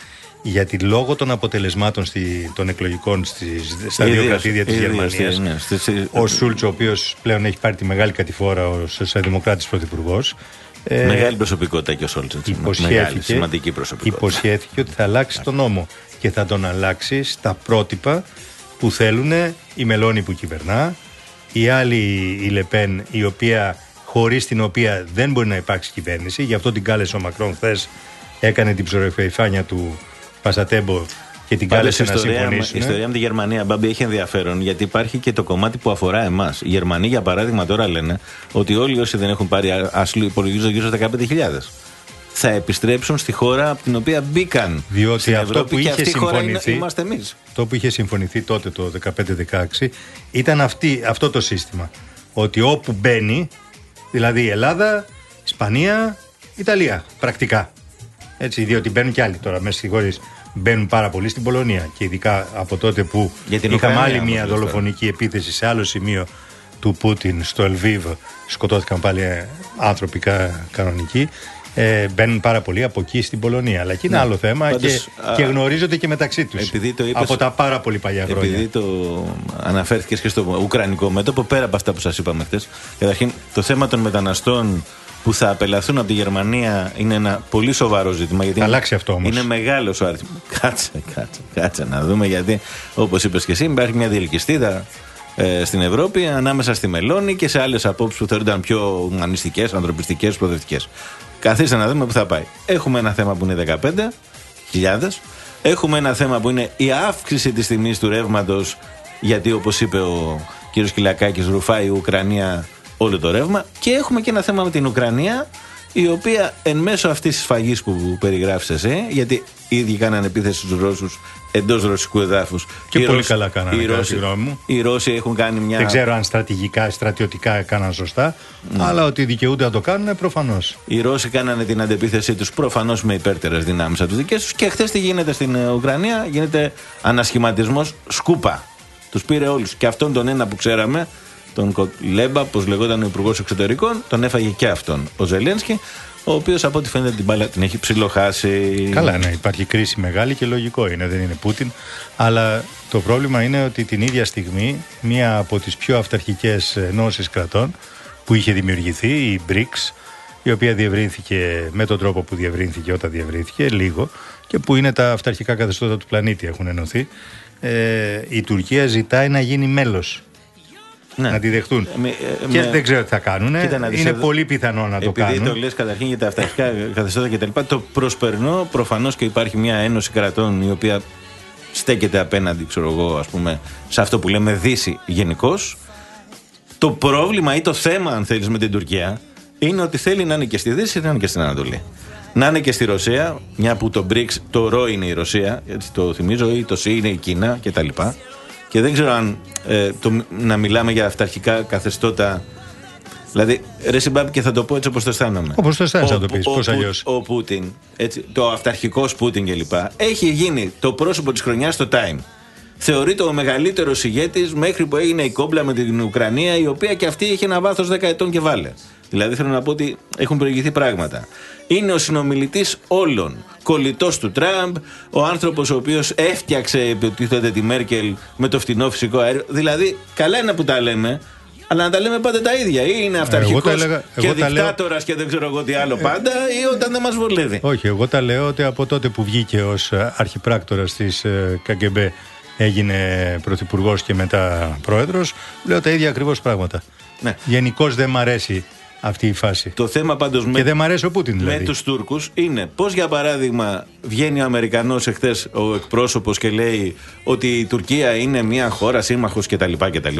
Γιατί λόγω των αποτελεσμάτων στη, των εκλογικών στις, στα δύο Ιδίως, κρατήδια της ιδίως, Γερμανίας, ναι, στη- στη- ο Σούλτς, ο οποίος πλέον έχει πάρει τη μεγάλη κατηφόρα ως δημοκράτη πρωθυπουργός, ε, Μεγάλη προσωπικότητα και ο Σόλτς. Μεγάλη, υποσχέθηκε, σημαντική προσωπικότητα. υποσχέθηκε ότι θα αλλάξει τον νόμο και θα τον αλλάξει στα πρότυπα που θέλουν η Μελώνη που κυβερνά, η άλλη η Λεπέν η οποία χωρίς την οποία δεν μπορεί να υπάρξει κυβέρνηση, γι' αυτό την κάλεσε ο Μακρόν χθες έκανε την ψωρεφαϊφάνια του Πασατέμπο και την Πάντως, κάλεσε η να ιστορία, η συμφωνήσουν. ιστορία με τη Γερμανία, Μπάμπη, έχει ενδιαφέρον γιατί υπάρχει και το κομμάτι που αφορά εμάς. Οι Γερμανοί, για παράδειγμα, τώρα λένε ότι όλοι όσοι δεν έχουν πάρει άσυλο υπολογίζω γύρω στα 15.000 θα επιστρέψουν στη χώρα από την οποία μπήκαν. Διότι στην αυτό Ευρώπη που και είχε αυτή η χώρα είναι, συμφωνηθεί- είμαστε εμείς. Αυτό που είχε συμφωνηθεί τότε το 15-16 ήταν αυτή, αυτό το σύστημα. Ότι όπου μπαίνει, δηλαδή η Ελλάδα, Ισπανία, Ιταλία, πρακτικά. Έτσι, διότι μπαίνουν κι άλλοι τώρα μέσα συγχωρείς, μπαίνουν πάρα πολύ στην Πολωνία. Και ειδικά από τότε που Για την είχαμε Ουκρανία άλλη όμως, μια λες τώρα. δολοφονική επίθεση σε άλλο σημείο του Πούτιν στο Ελβίβ, σκοτώθηκαν πάλι ε, άνθρωποι κα- κανονικοί. Ε, μπαίνουν πάρα πολύ από εκεί στην Πολωνία. Αλλά εκεί είναι άλλο θέμα Ναι. Πάντως, και, α, και γνωρίζονται και μεταξύ τους. επειδή το είπες- από τα πάρα πολύ παλιά χρόνια. Επειδή το αναφέρθηκες και στο Ουκρανικό μέτωπο, πέρα από αυτά που σας είπαμε χθες, καταρχήν το θέμα των μεταναστών που θα απελαθούν από τη Γερμανία είναι ένα πολύ σοβαρό ζήτημα. Γιατί Θα είναι- αλλάξει αυτό όμως. Είναι μεγάλος ο αριθμός. Κάτσε, κάτσε, κάτσε να δούμε γιατί, όπως είπες και εσύ, υπάρχει μια διελκυστίδα ε, στην Ευρώπη ανάμεσα στη Μελώνη και σε άλλες απόψεις που θεωρούνταν πιο ουμανιστικέ, ανθρωπιστικές, προοδευτικές. Καθίστε να δούμε που θα πάει. Έχουμε ένα θέμα που είναι 15.000. Έχουμε ένα θέμα που είναι η αύξηση της τιμής του ρεύματος, γιατί όπως είπε ο κ. Κυλακάκης, ρουφάει η Ουκρανία όλο το ρεύμα. Και έχουμε και ένα θέμα με την Ουκρανία, η οποία εν μέσω αυτής της σφαγή που περιγράφεις εσύ, γιατί οι ίδιοι κάνανε επίθεση στους Ρώσους εντός ρωσικού εδάφους. Και πολύ καλά κάνανε, οι κατά Ρώσοι, τη γνώμη μου. οι Ρώσοι έχουν κάνει μια. Δεν ξέρω αν στρατηγικά, στρατιωτικά έκαναν σωστά, Ναι. αλλά ότι δικαιούνται να το κάνουν προφανώς. Οι Ρώσοι κάνανε την αντεπίθεσή τους προφανώς με υπέρτερες δυνάμεις από τις δικές τους. Και χθες τι γίνεται στην ε, Ουκρανία, γίνεται ανασχηματισμός σκούπα. Τους πήρε όλους. Και αυτόν τον ένα που ξέραμε, τον Κολέμπα, όπω λεγόταν ο Υπουργός Εξωτερικών, τον έφαγε και αυτόν ο Ζελένσκι, ο οποίος από ό,τι φαίνεται την μπάλα την έχει ψιλοχάσει. Καλά, ναι, υπάρχει κρίση μεγάλη και λογικό είναι, δεν είναι Πούτιν. Αλλά το πρόβλημα είναι ότι την ίδια στιγμή μία από τις πιο αυταρχικές ενώσεις κρατών που είχε δημιουργηθεί, η BRICS, η οποία διευρύνθηκε με τον τρόπο που διευρύνθηκε όταν διευρύνθηκε, λίγο, και που είναι τα αυταρχικά καθεστώτα του πλανήτη έχουν ενωθεί, ε, η Τουρκία ζητάει να γίνει μέλος. Ναι. να τη δεχτούν. Ε, με- ε, και με- δεν ξέρω τι θα κάνουν. Κοίτα να δεις Είναι εδώ- πολύ πιθανό να το Επειδή κάνουν. το λες καταρχήν για τα αυταρχικά καθεστώτα κτλ. Το προσπερνώ προφανώς και υπάρχει μια ένωση κρατών η οποία στέκεται απέναντι, ξέρω εγώ, ας πούμε, σε αυτό που λέμε Δύση γενικώ. Το πρόβλημα ή το θέμα, αν θέλεις, με την Τουρκία είναι ότι θέλει να είναι και στη Δύση να είναι και στην Ανατολή. Να είναι και στη Ρωσία, μια που το BRICS, το ρο είναι η Ρωσία, έτσι το θυμίζω, ή το ΣΥ είναι η Κίνα κτλ. Και δεν ξέρω αν ε, το, να μιλάμε για αυταρχικά καθεστώτα Δηλαδή, ρε Συμπάμπη, και θα το πω έτσι όπως το αισθάνομαι. Όπως το αισθάνεσαι Ο να το Που- πεις, ο πώς Που- αλλιώς. Ο Πούτιν, έτσι, το αυταρχικό Πούτιν κλπ. Έχει γίνει το πρόσωπο της χρονιάς στο Time. Θεωρείται ο μεγαλύτερος ηγέτης μέχρι που έγινε η κόμπλα με την Ουκρανία, η οποία και αυτή είχε ένα βάθος 10 ετών και βάλε. Δηλαδή, θέλω να πω ότι έχουν προηγηθεί πράγματα. Είναι ο συνομιλητής όλων. Κολλητός του Τραμπ, ο άνθρωπος ο οποίος έφτιαξε, υποτίθεται, τη Μέρκελ με το φτηνό φυσικό αέριο. Δηλαδή, καλά είναι που τα λέμε, αλλά να τα λέμε πάντα τα ίδια. Ή είναι αυταρχικό τα έλεγα- και εγώ τα λέω- δικτάτορας και δεν ξέρω εγώ τι άλλο πάντα, ή όταν δεν μας βολεύει. Όχι, εγώ τα λέω ότι από τότε που βγήκε ως αρχιπράκτορας της ΚΑΚΕΜΠΕ έγινε πρωθυπουργός και μετά πρόεδρος, λέω τα ίδια ακριβώς πράγματα. Ναι. Γενικώς δεν μ' αρέσει αυτή η φάση. Το θέμα πάντως με, Και δεν μ' αρέσει ο Πούτιν δηλαδή. με τους Τούρκους είναι πώς, για παράδειγμα, βγαίνει ο Αμερικανός εχθές ο εκπρόσωπος και λέει ότι η Τουρκία είναι μια χώρα σύμμαχος κτλ. κτλ.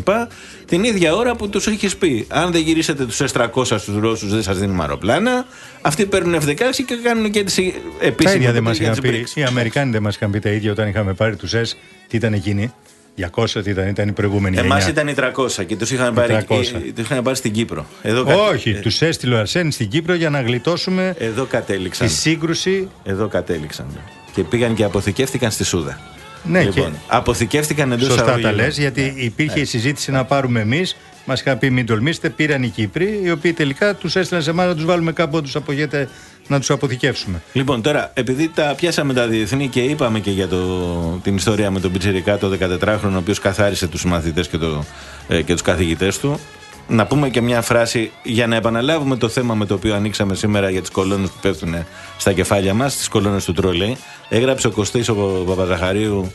Την ίδια ώρα που τους έχεις πει: Αν δεν γυρίσετε τους S300 στους Ρώσους, δεν σας δίνουμε αεροπλάνα. Αυτοί παίρνουν F-16 και κάνουν και τις Τα επίσημε ίδια δεν μας για είχαν τις πει. BRICS. Οι Αμερικάνοι δεν μας είχαν πει τα ίδια όταν είχαμε πάρει τους ΕΣ. Τι ήταν εκείνοι, 200, τι ήταν, ήταν η προηγούμενη Εμάς γενιά. ήταν οι 300 και τους είχαν, πάρει, 300. ε, τους είχαν πάρει στην Κύπρο. Εδώ, κα- Όχι, ε, τους έστειλε ο Αρσένη στην Κύπρο για να γλιτώσουμε εδώ κατέληξαν. τη σύγκρουση. Εδώ κατέληξαν. Και πήγαν και αποθηκεύτηκαν στη Σούδα. Ναι, λοιπόν, και αποθηκεύτηκαν εντός σωστά τα λες, γιατί υπήρχε η συζήτηση να πάρουμε εμείς. Μας είχαν πει μην τολμήσετε, πήραν οι Κύπροι, οι οποίοι τελικά τους έστειλαν σε εμά να τους βάλουμε κάπου να τους απογέτε να τους αποθηκεύσουμε. Λοιπόν, τώρα, επειδή τα πιάσαμε τα διεθνή και είπαμε και για το, την ιστορία με τον Πιτσιρικά, το 14χρονο, ο οποίος καθάρισε τους μαθητές και, το, ε, και τους καθηγητές του, να πούμε και μια φράση για να επαναλάβουμε το θέμα με το οποίο ανοίξαμε σήμερα για τις κολόνες που πέφτουν στα κεφάλια μας, τις κολόνες του τρόλεϊ. Έγραψε ο Κωστής ο Παπαζαχαρίου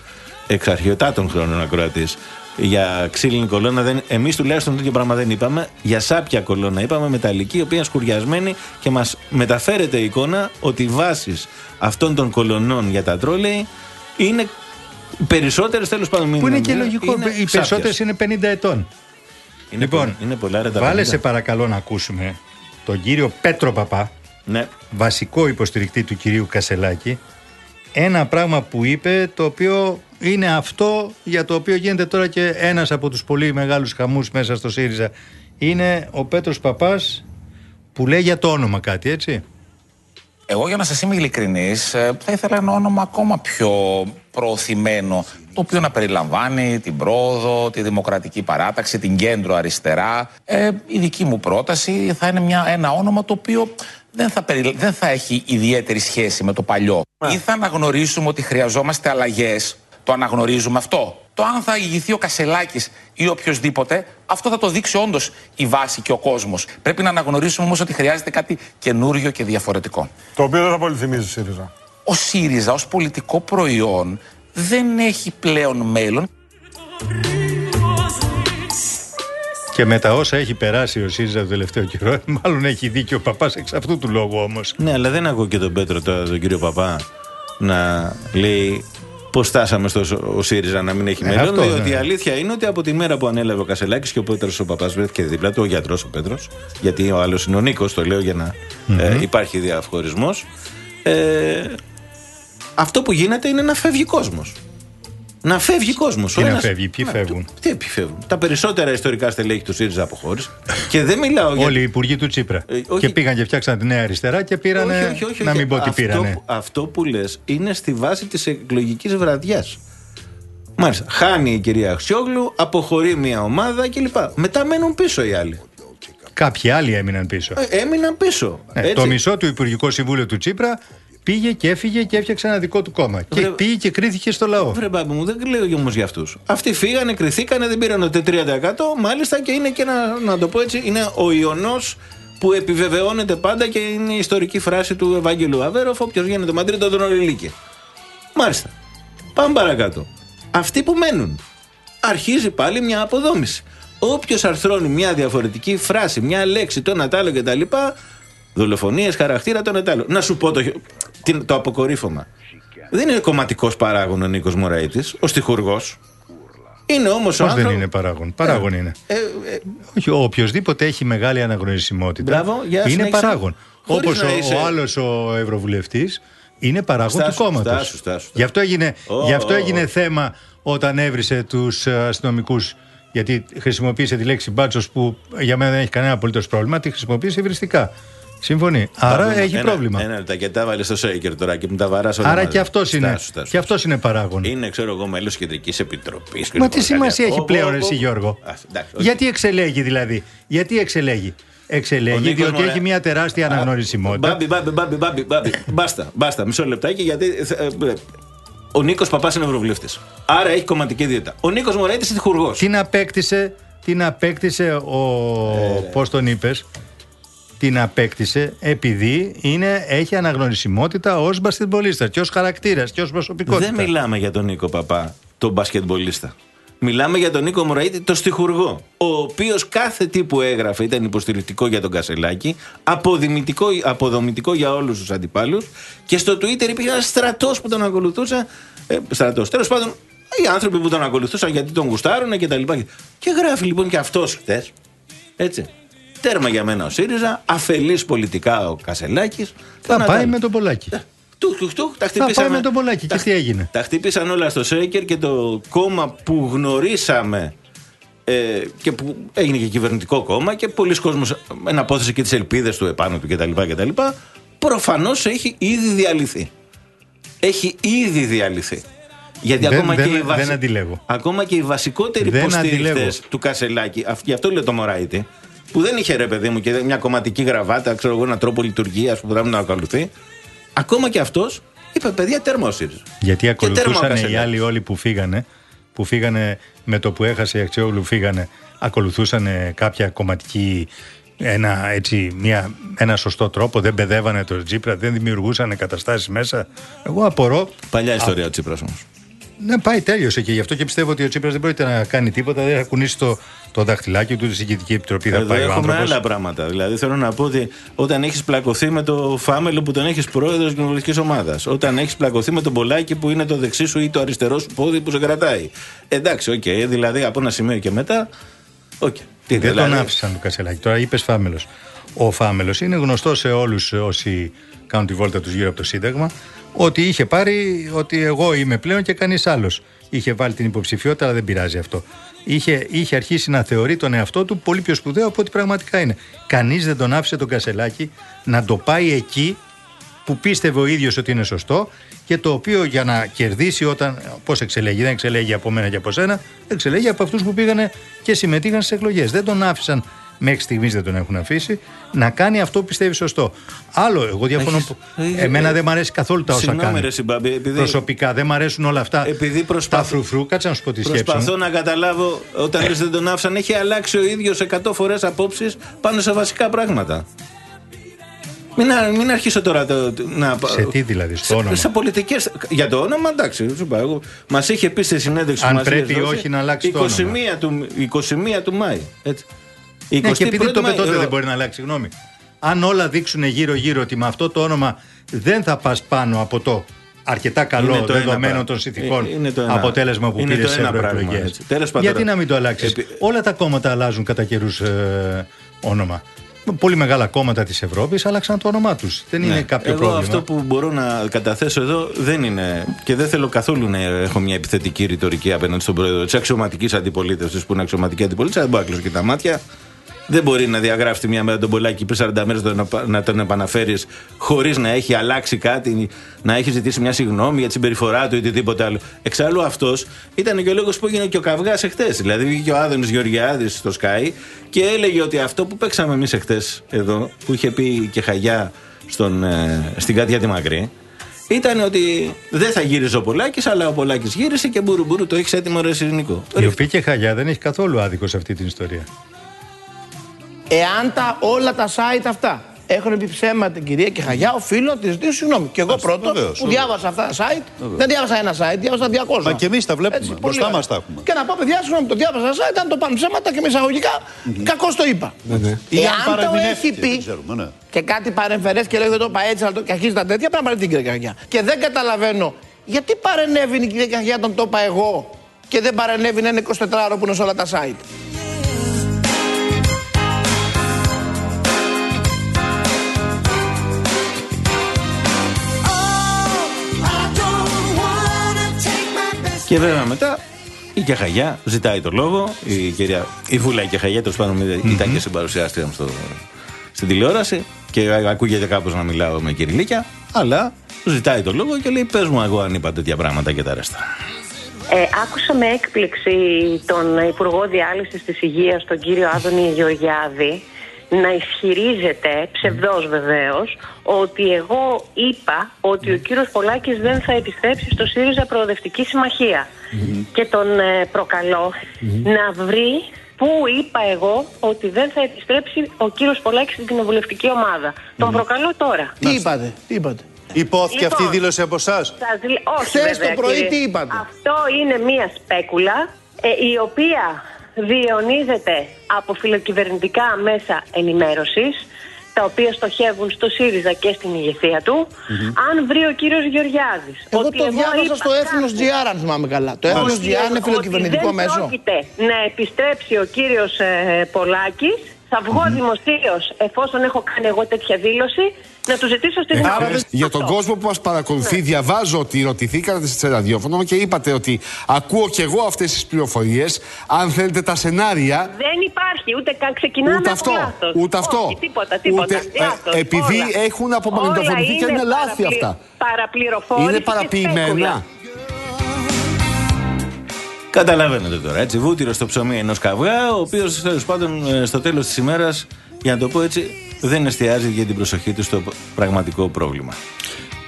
εξ αρχαιοτάτων χρόνων ακροατής. Για ξύλινη κολόνα, δεν, εμείς τουλάχιστον τέτοιο πράγμα δεν είπαμε. Για σάπια κολόνα είπαμε, μεταλλική, η οποία είναι σκουριασμένη και μας μεταφέρεται η εικόνα ότι οι βάσεις αυτών των κολονών για τα τρόλεϊ είναι περισσότερες τέλος πάντων. μην Που είναι είναι και μία, λογικό, είναι οι σάπιες. περισσότερες είναι 50 ετών. Είναι λοιπόν, πολλά- είναι πολλά ρε τα Βάλε 50. σε παρακαλώ να ακούσουμε τον κύριο Πέτρο Παπά, Ναι. βασικό υποστηρικτή του κυρίου Κασελάκη, ένα πράγμα που είπε το οποίο είναι αυτό για το οποίο γίνεται τώρα και ένας από τους πολύ μεγάλους χαμούς μέσα στο ΣΥΡΙΖΑ. Είναι ο Πέτρος Παπάς που λέει για το όνομα κάτι, έτσι. Εγώ για να σας είμαι ειλικρινής ε, θα ήθελα ένα όνομα ακόμα πιο προωθημένο το οποίο να περιλαμβάνει την πρόοδο, τη δημοκρατική παράταξη, την κέντρο αριστερά. Ε, η δική μου πρόταση θα είναι μια, ένα όνομα το οποίο δεν θα, περιλα- δεν θα έχει ιδιαίτερη σχέση με το παλιό. Ή θα αναγνωρίσουμε ότι χρειαζόμαστε αλλαγές, το αναγνωρίζουμε αυτό. Το αν θα ηγηθεί ο Κασελάκης ή οποιοδήποτε, αυτό θα το δείξει όντως η βάση και ο κόσμος. Πρέπει να αναγνωρίσουμε όμως ότι χρειάζεται κάτι καινούριο και διαφορετικό. Το οποίο δεν θα πολύ θυμίζει ο ΣΥΡΙΖΑ. Ο ΣΥΡΙΖΑ ως πολιτικό προϊόν δεν έχει πλέον μέλλον. Και με τα όσα έχει περάσει ο ΣΥΡΙΖΑ το τελευταίο καιρό, μάλλον έχει δίκιο ο Παπάς εξ αυτού του λόγου όμως. Ναι, αλλά δεν ακούω και τον Πέτρο τώρα, τον κύριο Παπά, να λέει πώς φτάσαμε στο ο ΣΥΡΙΖΑ να μην έχει Ε, μέλλον. αυτό, διότι ναι. η αλήθεια είναι ότι από τη μέρα που ανέλαβε ο Κασελάκης και ο Πέτρος ο Παπάς βρέθηκε δίπλα του, ο γιατρός ο Πέτρος, γιατί ο άλλος είναι ο Νίκος, το λέω για να ε, υπάρχει διαφχωρισμό. Ε, αυτό που γίνεται είναι να φεύγει κόσμος. Να φεύγει κόσμος. Τι να φεύγει, ποιοι φεύγουν; Τι επιφεύγουν; Τα περισσότερα ιστορικά στελέχη του ΣΥΡΙΖΑ αποχώρησαν. και δεν μιλάω για. Όλοι οι υπουργοί του Τσίπρα. Ε, όχι. Και πήγαν και φτιάξαν τη νέα αριστερά και πήρανε. Όχι, όχι, όχι, να όχι. μην πω τι αυτό, πήρανε. που- Αυτό που λες είναι στη βάση της εκλογικής βραδιάς. Μάλιστα. Χάνει η κυρία Αξιόγλου, αποχωρεί μια ομάδα κλπ. Μετά μένουν πίσω οι άλλοι. Κάποιοι άλλοι έμειναν πίσω. Ε, έμειναν πίσω. Ε, Έτσι. το μισό του Υπουργικό Συμβούλιο του Τσίπρα πήγε και έφυγε και έφτιαξε ένα δικό του κόμμα. Και Βρε- πήγε και κρίθηκε στο λαό. Βρε μπάμπη μου, δεν λέω όμως για αυτούς. Αυτοί φύγανε, κρυθήκανε, δεν πήραν ούτε 3%. Μάλιστα και είναι και ένα, να το πω έτσι, είναι ο ιονό που επιβεβαιώνεται πάντα και είναι η ιστορική φράση του Ευάγγελου Αβέροφ: Όποιος γίνεται Μαντρίτο τον Ολυλίκη. Μάλιστα. Πάμε παρακάτω. Αυτοί που μένουν. Αρχίζει πάλι μια αποδόμηση. Όποιος αρθρώνει μια διαφορετική φράση, μια λέξη, το ένα τ' άλλο κτλ. Δολοφονίες, χαρακτήρα, το ένα τ' άλλο. Να σου πω το, τι- το αποκορύφωμα. Δεν είναι κομματικός παράγων ο Νίκος Μωραήτης, ο στιχουργός. Είναι όμως ο Πώς δεν άνθρωπο. είναι παράγον. Παράγον είναι. Ε, ε, Όχι, ο οποιοδήποτε έχει μεγάλη αναγνωρισιμότητα Μπράβο, για είναι συνέχισε. παράγον. Χωρίς Όπως να ο, είσαι- ο άλλος ο Ευρωβουλευτής είναι παράγον Στάσου, του κόμματος. στάσου, στάσου. Γι' αυτό έγινε, Ω, γι αυτό ω, έγινε ω. θέμα όταν έβρισε τους αστυνομικούς. Γιατί χρησιμοποίησε τη λέξη μπάτσος που για μένα δεν έχει κανένα απολύτως πρόβλημα, τη χρησιμοποίησε υβριστικά. Συμφωνεί. Άρα Πάμε, έχει ένα- πρόβλημα. Ένα λεπτά και τα βάλε στο Σέικερ τώρα και μου τα βαράς όλα. Άρα μαζί. και αυτός είναι, Στάσου, στάσου. και αυτός είναι παράγον. Είναι, ξέρω εγώ, μέλος κεντρικής επιτροπής. Μα τι σημασία έχει πλέον εσύ Γιώργο; Γιατί εξελέγει δηλαδή; Γιατί εξελέγει; Εξελέγει Νίκος διότι Μωρα- έχει μια τεράστια αναγνωρισιμότητα. Μπάμπι, μπάμπι, μπάμπι, μπάμπι, μπάμπι. Μπάστα, μπάστα, μισό λεπτάκι γιατί. ε, ε, Ο Νίκος Παπάς είναι ευρωβουλευτής. Άρα έχει κομματική ιδιότητα. Ο Νίκος Μωραήτη είναι τυχουργό. Την απέκτησε, την απέκτησε ο. Ε, Πώς τον είπες, την απέκτησε επειδή είναι, έχει αναγνωρισιμότητα ως μπασκετμπολίστα και ως χαρακτήρας και ως προσωπικότητα. Δεν μιλάμε για τον Νίκο Παπά, τον μπασκετμπολίστα. Μιλάμε για τον Νίκο Μωραήτη, τον στιχουργό. Ο οποίος κάθε τι που έγραφε ήταν υποστηρικτικό για τον Κασελάκη, αποδημητικό, αποδομητικό για όλους τους αντιπάλους και στο Twitter υπήρχε ένας στρατός που τον ακολουθούσε. Ε, στρατός. Τέλος πάντων, οι άνθρωποι που τον ακολουθούσαν γιατί τον γουστάρουν και τα λοιπά. Και γράφει λοιπόν και αυτός χτε. Έτσι. Τέρμα για μένα ο ΣΥΡΙΖΑ, αφελής πολιτικά ο Κασελάκης. Θα πάει με τον Πολάκη. Τουχ, τουχ, τουχ, τα Θα χτυπήσαμε. πάει με τον Πολάκη. Και τι έγινε. Τα χτύπησαν όλα στο Σέικερ και το κόμμα που γνωρίσαμε ε, και που έγινε και κυβερνητικό κόμμα και πολλοί κόσμος εναπόθεσε και τις ελπίδες του επάνω του κτλ. κτλ προφανώς έχει ήδη διαλυθεί. Έχει ήδη διαλυθεί. Γιατί Δεν- ακόμα, δεν- και οι βασι- δεν αντιλέγω. ακόμα και οι βασικότεροι Δεν υποστηρικτές αντιλέγω. του Κασελάκη, αυ- γι' αυτό λέω το Μωράιτη, που δεν είχε ρε παιδί μου και μια κομματική γραβάτα, ξέρω εγώ, έναν τρόπο λειτουργίας που πρέπει να ακολουθεί, ακόμα και αυτός είπε: Παιδιά, τέρμα ο ΣΥΡΙΖΑ. Γιατί Και τέρμα ο ακολουθούσαν οι Κασελάκης. άλλοι όλοι που φύγανε, που φύγανε με το που έχασε η Αξιόγλου φύγανε, ακολουθούσαν κάποια κομματική, ένα, έτσι, μια, ένα σωστό τρόπο, δεν παιδεύανε το Τζίπρα, δεν δημιουργούσαν καταστάσεις μέσα. Εγώ απορώ. Παλιά ιστορία ο Τσίπρας όμως. Ναι, πάει, τέλειωσε και γι' αυτό και πιστεύω ότι ο Τσίπρας δεν πρόκειται να κάνει τίποτα, δεν θα κουνήσει το, το δαχτυλάκι του, τη συγκεκριτική επιτροπή θα Εδώ πάει ο έχουμε άνθρωπος. άλλα πράγματα. Δηλαδή θέλω να πω ότι όταν έχεις πλακωθεί με το Φάμελο που τον έχεις πρόεδρος κοινοβουλευτικής ομάδας, όταν έχεις πλακωθεί με τον Πολάκη που είναι το δεξί σου ή το αριστερό σου πόδι που σε κρατάει. Εντάξει, οκ, δηλαδή από ένα σημείο και μετά. Οκ. Τι, Δεν δηλαδή, τον άφησαν του Κασελάκη. Τώρα είπες Φάμελος. Ο Φάμελος είναι γνωστός σε όλους όσοι κάνουν τη βόλτα τους γύρω από το Σύνταγμα ότι είχε πάρει ότι εγώ είμαι πλέον και κανείς άλλος. Είχε βάλει την υποψηφιότητα, αλλά δεν πειράζει αυτό. Είχε, είχε αρχίσει να θεωρεί τον εαυτό του πολύ πιο σπουδαίο από ό,τι πραγματικά είναι. Κανείς δεν τον άφησε τον Κασελάκη να το πάει εκεί που πίστευε ο ίδιος ότι είναι σωστό και το οποίο για να κερδίσει όταν, πώς εξελέγει, δεν εξελέγει από μένα και από σένα, εξελέγει από αυτούς που πήγανε και συμμετείχαν στις εκλογές. Δεν τον άφησαν, μέχρι στιγμής δεν τον έχουν αφήσει, να κάνει αυτό που πιστεύει σωστό. Άλλο, εγώ διαφωνώ, Έχεις- που- έχεις- εμένα δεν μου αρέσει καθόλου τα όσα Συγγνώμη, κάνει. ρε Συμπάμπη, επειδή- Προσωπικά δεν μου αρέσουν όλα αυτά. Επειδή Τα προσπαθώ- φρουφρού, κάτσε να σου πω τη σκέψη Προσπαθώ μου. να καταλάβω όταν λες δεν τον άφησαν. Έχει αλλάξει ο ίδιος 100 φορές απόψεις πάνω σε βασικά πράγματα. Μην, α- μην αρχίσω τώρα το, το- να. Σε τι δηλαδή, στο σε, όνομα; Σε πολιτικέ. Για το όνομα, εντάξει, σου είπα εγώ. Μας είχε πει στη συνέντευξη Αν που μας πρέπει είχε δώσει, όχι να αλλάξει το 21 όνομα. Του, 21 του Μάη. Έτσι. Ναι, και επειδή 21 το Μάη, πετώτε ε, δεν μπορεί να αλλάξει γνώμη. Αν όλα δείξουν γύρω-γύρω ότι με αυτό το όνομα δεν θα πας πάνω από το αρκετά Είναι καλό το ένα δεδομένο πράγμα. των συνθηκών Ε, είναι το ένα. αποτέλεσμα που Είναι πήρες το στι ένα πράγμα, ευρωεκλογές. έτσι. Τέλος πάντων, Γιατί τώρα. να μην το αλλάξεις; Επί- Όλα τα κόμματα αλλάζουν κατά καιρούς ε, όνομα. Πολύ μεγάλα κόμματα της Ευρώπης άλλαξαν το όνομά τους. Δεν είναι Ναι. κάποιο Εγώ πρόβλημα. αυτό που μπορώ να καταθέσω εδώ δεν είναι. και δεν θέλω καθόλου να έχω μια επιθετική ρητορική απέναντι στον πρόεδρο της αξιωματικής αντιπολίτευσης που είναι αξιωματική αντιπολίτευση. Δεν μπορώ να κλείσω και τα μάτια. Δεν μπορεί να διαγράψει τη μία μέρα τον Πολάκη πριν 40 μέρες να τον επαναφέρεις χωρίς να έχει αλλάξει κάτι, να έχει ζητήσει μια συγγνώμη για τη συμπεριφορά του ή οτιδήποτε άλλο. Εξάλλου αυτός ήταν και ο λόγος που έγινε και ο καυγάς εχθές. Δηλαδή βγήκε ο Άδωνης Γεωργιάδης στο Sky και έλεγε ότι αυτό που παίξαμε εμείς εχθές εδώ, που είχε πει και χαγιά στον, ε, στην Κάτια τη Μακρύ, ήταν ότι δεν θα γύριζε ο Πολάκης, αλλά ο Πολάκης γύρισε και μπουρου το έχεις έτοιμο ρε Συρνικό. Η οποία και χαλιά δεν έχει καθόλου άδικο σε αυτή την ιστορία. Εάν τα, όλα τα site αυτά έχουν πει ψέματα την κυρία Κεχαγιά, οφείλω να τη ζητήσω συγγνώμη. Και εγώ πρώτο βεβαίως, που βεβαίως. διάβασα αυτά τα site, δεν διάβασα ένα site, διάβασα 200. Μα και εμείς τα βλέπουμε, πολύ μπροστά ωραία. μας τα έχουμε. Και να πω, παιδιά, συγγνώμη, το διάβασα ένα site, αν το πάνε ψέματα και με εισαγωγικά, κακώς το είπα. Ή αν Εάν το παρεμηνεύτηκε, έχει πει δεν ξέρουμε, ναι. και κάτι παρεμφερές και λέει δεν το είπα έτσι, αλλά το και αρχίζει τα τέτοια, πρέπει να πάρει την κυρία Κεχαγιά. Και δεν καταλαβαίνω γιατί παρενέβη η κυρία Κεχαγιά όταν το είπα εγώ και δεν παρενέβη ένα 24ωρο που είναι σε όλα τα site. Και βέβαια μετά η Κεχαγιά ζητάει το λόγο. Η, κυρία, η Βούλα η Κεχαγιά, τέλος πάντων, ήταν και συμπαρουσιάστρια μου στο, στην τηλεόραση και ακούγεται κάπως να μιλάω με κυριλίκια. Αλλά ζητάει το λόγο και λέει: Πες μου, εγώ αν είπα τέτοια πράγματα και τα ρέστα. Ε, άκουσα με έκπληξη τον Υπουργό Διάλυσης της Υγείας, τον κύριο Άδωνη Γεωργιάδη, να ισχυρίζεται, ψευδός βεβαίως, ότι εγώ είπα ότι ο κύριος Πολάκης δεν θα επιστρέψει στο ΣΥΡΙΖΑ Προοδευτική Συμμαχία. Και τον ε, προκαλώ να βρει πού είπα εγώ ότι δεν θα επιστρέψει ο κύριος Πολάκης στην κοινοβουλευτική ομάδα. Τον προκαλώ τώρα. Τι είπατε, τι είπατε. Υπόθηκε αυτή η Λοιπόν, δήλωση από εσάς; Σας λέ- Όχι, Χθες βέβαια, το πρωί κύριε. τι είπατε; Αυτό είναι μία σπέκουλα ε, η οποία διαιωνίζεται από φιλοκυβερνητικά μέσα ενημέρωσης τα οποία στοχεύουν στο ΣΥΡΙΖΑ και στην ηγεσία του. Αν βρει ο κύριος Γεωργιάδης Εγώ ότι το διάβασα είπα στο Έθνος κάτι, GR, αν θυμάμαι καλά. Το Έθνος ότι- GR είναι φιλοκυβερνητικό ότι μέσο. δεν πρόκειται να επιστρέψει ο κύριος ε, Πολάκης θα βγω δημοσίως εφόσον έχω κάνει εγώ τέτοια δήλωση να του ζητήσω στη Άρα, γνώμη. για τον Αυτό. κόσμο που μας παρακολουθεί, διαβάζω ότι ρωτηθήκατε σε ραδιόφωνο και είπατε ότι ακούω κι εγώ αυτές τις πληροφορίες. Αν θέλετε τα σενάρια. Δεν υπάρχει, ούτε καν ξεκινάμε Ούτε από αυτό, λάθος. ούτε αυτό. Όχι, τίποτα, τίποτα. Ούτε, ε, λάθος, επειδή όλα. έχουν απομαγνητοφωνηθεί και Όλα είναι λάθη παραπλη- αυτά. Παραπληροφόρηση Είναι και παραποιημένα. Σπέκουλα. Καταλαβαίνετε τώρα, έτσι. Βούτυρο στο ψωμί ενός καυγά, ο οποίος τέλος πάντων ε, στο τέλος της ημέρας, για να το πω έτσι, δεν εστιάζει για την προσοχή του στο πραγματικό πρόβλημα.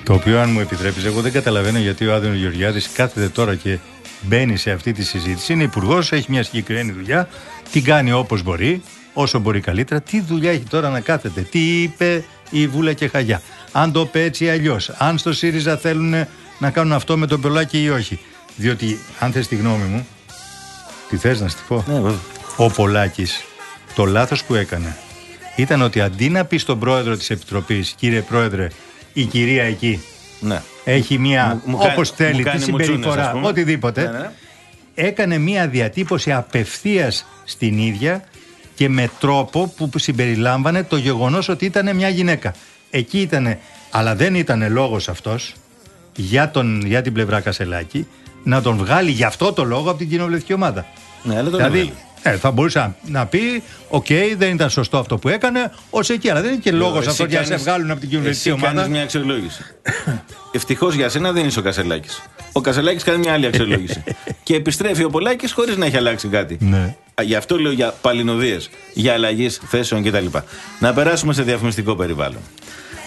Το οποίο, αν μου επιτρέπεις, εγώ δεν καταλαβαίνω γιατί ο Άδωνος Γεωργιάδης κάθεται τώρα και μπαίνει σε αυτή τη συζήτηση. Είναι υπουργός, έχει μια συγκεκριμένη δουλειά, την κάνει όπως μπορεί, όσο μπορεί καλύτερα. Τι δουλειά έχει τώρα να κάθεται, τι είπε η Βούλα και Χαγιά. Αν το είπε έτσι ή αλλιώς, αν στο ΣΥΡΙΖΑ θέλουν να κάνουν αυτό με τον Πελάκη ή όχι. Διότι, αν θες τη γνώμη μου, τι θες να σου τη πω; Ναι, βέβαια. Ο Πολάκης, το λάθος που έκανε ήταν ότι αντί να πεις στον πρόεδρο της Επιτροπής, κύριε πρόεδρε, η κυρία εκεί Ναι. έχει μία, Μου- μου κάνει- όπως θέλει, μου τη κάνει μουτσούνες, συμπεριφορά, ας πούμε. οτιδήποτε, Ναι, ναι, ναι. έκανε μία διατύπωση απευθείας στην ίδια και με τρόπο που συμπεριλάμβανε το γεγονός ότι ήταν μια γυναίκα. Εκεί ήταν, αλλά δεν ήταν λόγος αυτός για, τον, για την πλευρά Κασελάκη να τον βγάλει γι' αυτό το λόγο από την κοινοβουλευτική ομάδα. Ναι, αλλά τον δηλαδή, έβγαλε. ε, θα μπορούσε να, να πει: Οκ, δεν ήταν σωστό αυτό που έκανε, ως εκεί. Αλλά δεν είναι και λόγος Εσύ αυτό για να σε κάνεις- βγάλουν από την κοινοβουλευτική εσύ ομάδα. κάνεις μια αξιολόγηση. Ευτυχώς για σένα δεν είσαι ο Κασελάκης. Ο Κασελάκης κάνει μια άλλη αξιολόγηση. και επιστρέφει ο Πολάκης χωρίς να έχει αλλάξει κάτι. Ναι. Α, Γι' αυτό λέω για παλινοδίες, για αλλαγή θέσεων κτλ. Να περάσουμε σε διαφημιστικό περιβάλλον.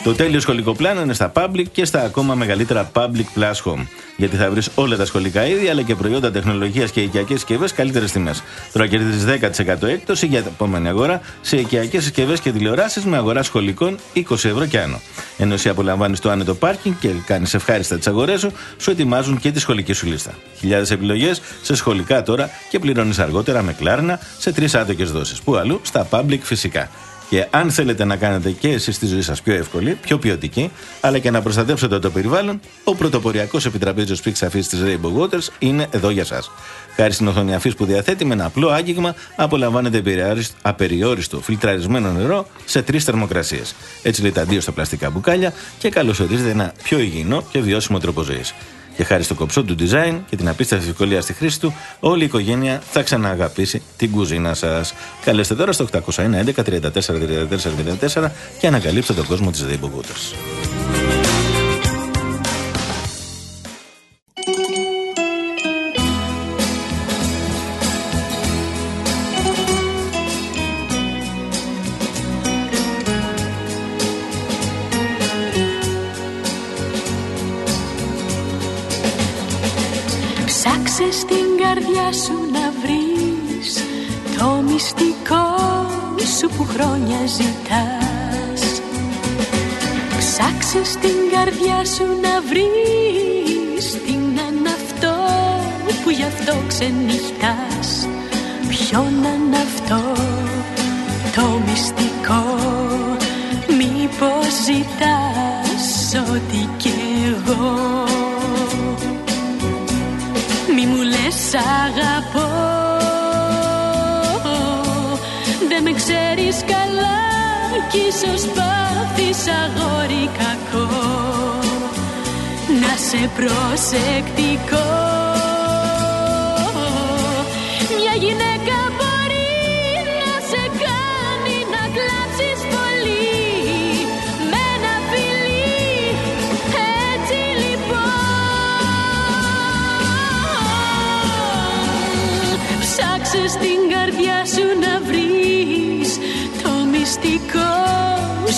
Το τέλειο σχολικό πλάνο είναι στα public και στα ακόμα μεγαλύτερα public plus home. Γιατί θα βρεις όλα τα σχολικά είδη αλλά και προϊόντα τεχνολογίας και οικιακές συσκευές καλύτερες τιμές. Τώρα κερδίζεις 10% έκπτωση για την επόμενη αγορά σε οικιακές συσκευές και τηλεοράσεις με αγορά σχολικών 20 ευρώ και άνω. Ενώ εσύ απολαμβάνεις το άνετο πάρκινγκ και κάνεις ευχάριστα τις αγορές σου, σου ετοιμάζουν και τη σχολική σου λίστα. Χιλιάδες επιλογές σε σχολικά τώρα και πληρώνεις αργότερα με κλάρνα σε τρεις άτοκες δόσεις. Που αλλού στα public φυσικά. Και αν θέλετε να κάνετε και εσείς τη ζωή σας πιο εύκολη, πιο ποιοτική, αλλά και να προστατεύσετε το περιβάλλον, ο πρωτοποριακός επιτραπέζιος πίξ αφής της Rainbow Waters είναι εδώ για εσά. Χάρη στην οθόνη αφής που διαθέτει με ένα απλό άγγιγμα, απολαμβάνετε απεριόριστο- απεριόριστο φιλτραρισμένο νερό σε τρεις θερμοκρασίες. Έτσι λέει τα αντίο στα πλαστικά μπουκάλια και καλωσορίζετε ένα πιο υγιεινό και βιώσιμο τρόπο ζωής. Και χάρη στο κοψό του design και την απίστευτη ευκολία στη χρήση του, όλη η οικογένεια θα ξανααγαπήσει την κουζίνα σας. Καλέστε τώρα στο 801 11 34 34 04 και ανακαλύψτε τον κόσμο της Rainbow Waters. Καρδιά σου να βρεις Το μυστικό σου που χρόνια ζητάς. Ψάξε στην καρδιά σου να βρεις Τι να είναι αυτό που γι' αυτό ξενυχτάς. Ποιο να είναι αυτό το μυστικό Μήπως ζητάς ό,τι κι εγώ. Μη μου λες αγαπώ. Δεν με ξέρεις καλά κι ίσως πάθεις αγόρι κακό. Να σε προσεκτικό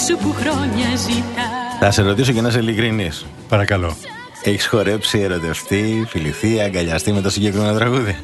σου που χρόνια ζητάς. Θα σε ρωτήσω και να είσαι ειλικρινής. Παρακαλώ. Έχεις χορέψει, ερωτευτεί, φιληθεί, αγκαλιαστεί με το συγκεκριμένο τραγούδι;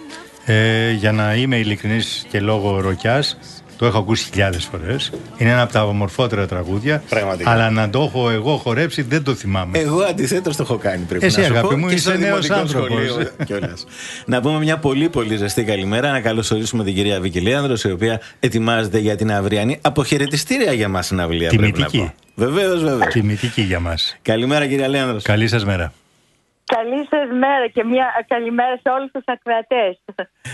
Ε, για να είμαι ειλικρινής και λόγω ροκιάς, το έχω ακούσει χιλιάδες φορές. Είναι ένα από τα ομορφότερα τραγούδια. Πραγματικά. Αλλά να το έχω εγώ χορέψει δεν το θυμάμαι. Εγώ αντιθέτως το έχω κάνει πρέπει Εσύ, να σου αγάπη πω, μου, και είσαι στο νέος δημοτικό άνθρωπος. σχολείο κιόλας. να πούμε μια πολύ πολύ ζεστή καλημέρα, να καλωσορίσουμε την κυρία Βίκη Λέανδρος, η οποία ετοιμάζεται για την αυριανή αποχαιρετιστήρια για μας συναυλία. πρέπει να Τιμητική. πω. Βεβαίως, βεβαίως. Τιμητική για μας. Καλημέρα κυρία Λέανδρος. Καλή σας μέρα. Καλή σας μέρα και μια καλημέρα σε όλους τους ακροατές.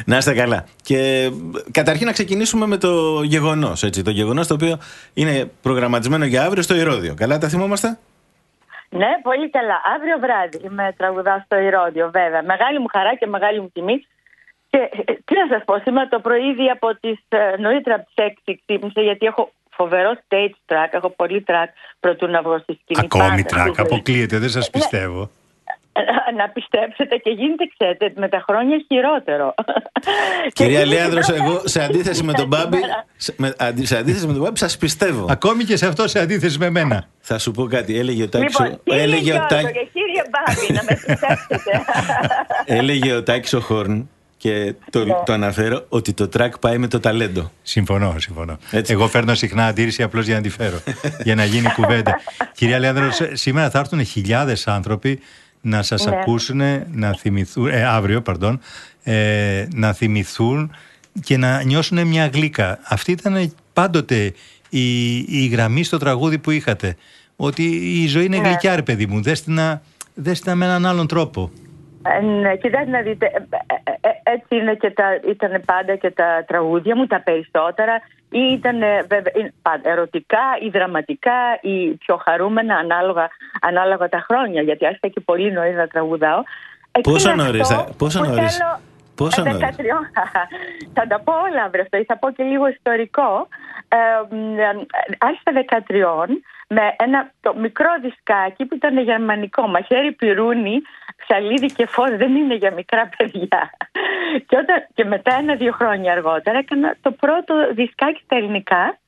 Να είστε καλά. Και ε, καταρχήν να ξεκινήσουμε με το γεγονός. Το γεγονός το οποίο είναι προγραμματισμένο για αύριο στο Ηρόδιο. Καλά τα θυμόμαστε; Ναι, πολύ καλά. Αύριο βράδυ είμαι τραγουδάς στο Ηρώδιο, βέβαια. Μεγάλη μου χαρά και μεγάλη μου τιμή. Και ε, τι να σας πω, σήμερα το πρωί ήδη από τις ε, νωρίτερα από τις 6 ξύπνησα γιατί έχω φοβερό stage track, έχω πολύ track προτού να βγω στη σκηνή. Ακόμη Πάντα, τρακ, στη ζωή. αποκλείεται, δεν σας Ναι. πιστεύω. Ε, Να πιστέψετε και γίνεται, ξέρετε, με τα χρόνια χειρότερο. Κυρία Και Λέανδρο, είναι- εγώ σε αντίθεση με τον Μπάμπη, σε, με- αντι- σε αντίθεση με τον Μπάμπη, σας πιστεύω. Ακόμη και σε αυτό σε αντίθεση με μένα. Θα σου πω κάτι. Έλεγε ο Τάκης, Λοιπόν, ο- κύριε έλεγε, ο Γιώργος Τάκης, και κύριε Μπάμπη, να με πιστέψετε. έλεγε ο Τάκης ο Χόρν και το, Ναι. το αναφέρω ότι το τρακ πάει με το ταλέντο. Συμφωνώ, συμφωνώ. Έτσι. Εγώ φέρνω συχνά αντίρρηση απλώς για να τη φέρω. για να γίνει κουβέντα. Κυρία Λέανδρο, σε- σήμερα θα έρθουν χιλιάδες άνθρωποι να σας Ναι. ακούσουν, να θυμηθούν, ε, αύριο, pardon, ε, να θυμηθούν και να νιώσουν μια γλύκα. Αυτή ήταν πάντοτε η, η γραμμή στο τραγούδι που είχατε. Ότι η ζωή είναι Ναι. γλυκιά, ρε παιδί μου. Δες την, να- δες την με έναν άλλον τρόπο. Ε, Ναι, κοιτάξτε να δείτε, ε, ε, ε, έτσι είναι και τα, ήταν πάντα και τα τραγούδια μου, τα περισσότερα, ή ήταν ε, βέβαια είναι πάντα ερωτικά ή δραματικά ή πιο χαρούμενα ανάλογα, ανάλογα τα χρόνια, γιατί άρχισα και πολύ νωρίς να τραγουδάω. Πόσο Εκείνο νωρίς, αυτό ε, πόσο που νωρίς, θέλω- πόσο ε, νωρίς; 13. θα τα πω όλα αύριο αυτό, ή θα πω και λίγο ιστορικό. Ε, μ, ε, άρχισα 13 με ένα το μικρό δισκάκι που ήταν γερμανικό, μαχαίρι πυρούνι, ψαλίδι και φως, δεν είναι για μικρά παιδιά. Και, όταν, και μετά ένα-δύο χρόνια αργότερα έκανα το πρώτο δισκάκι στα ελληνικά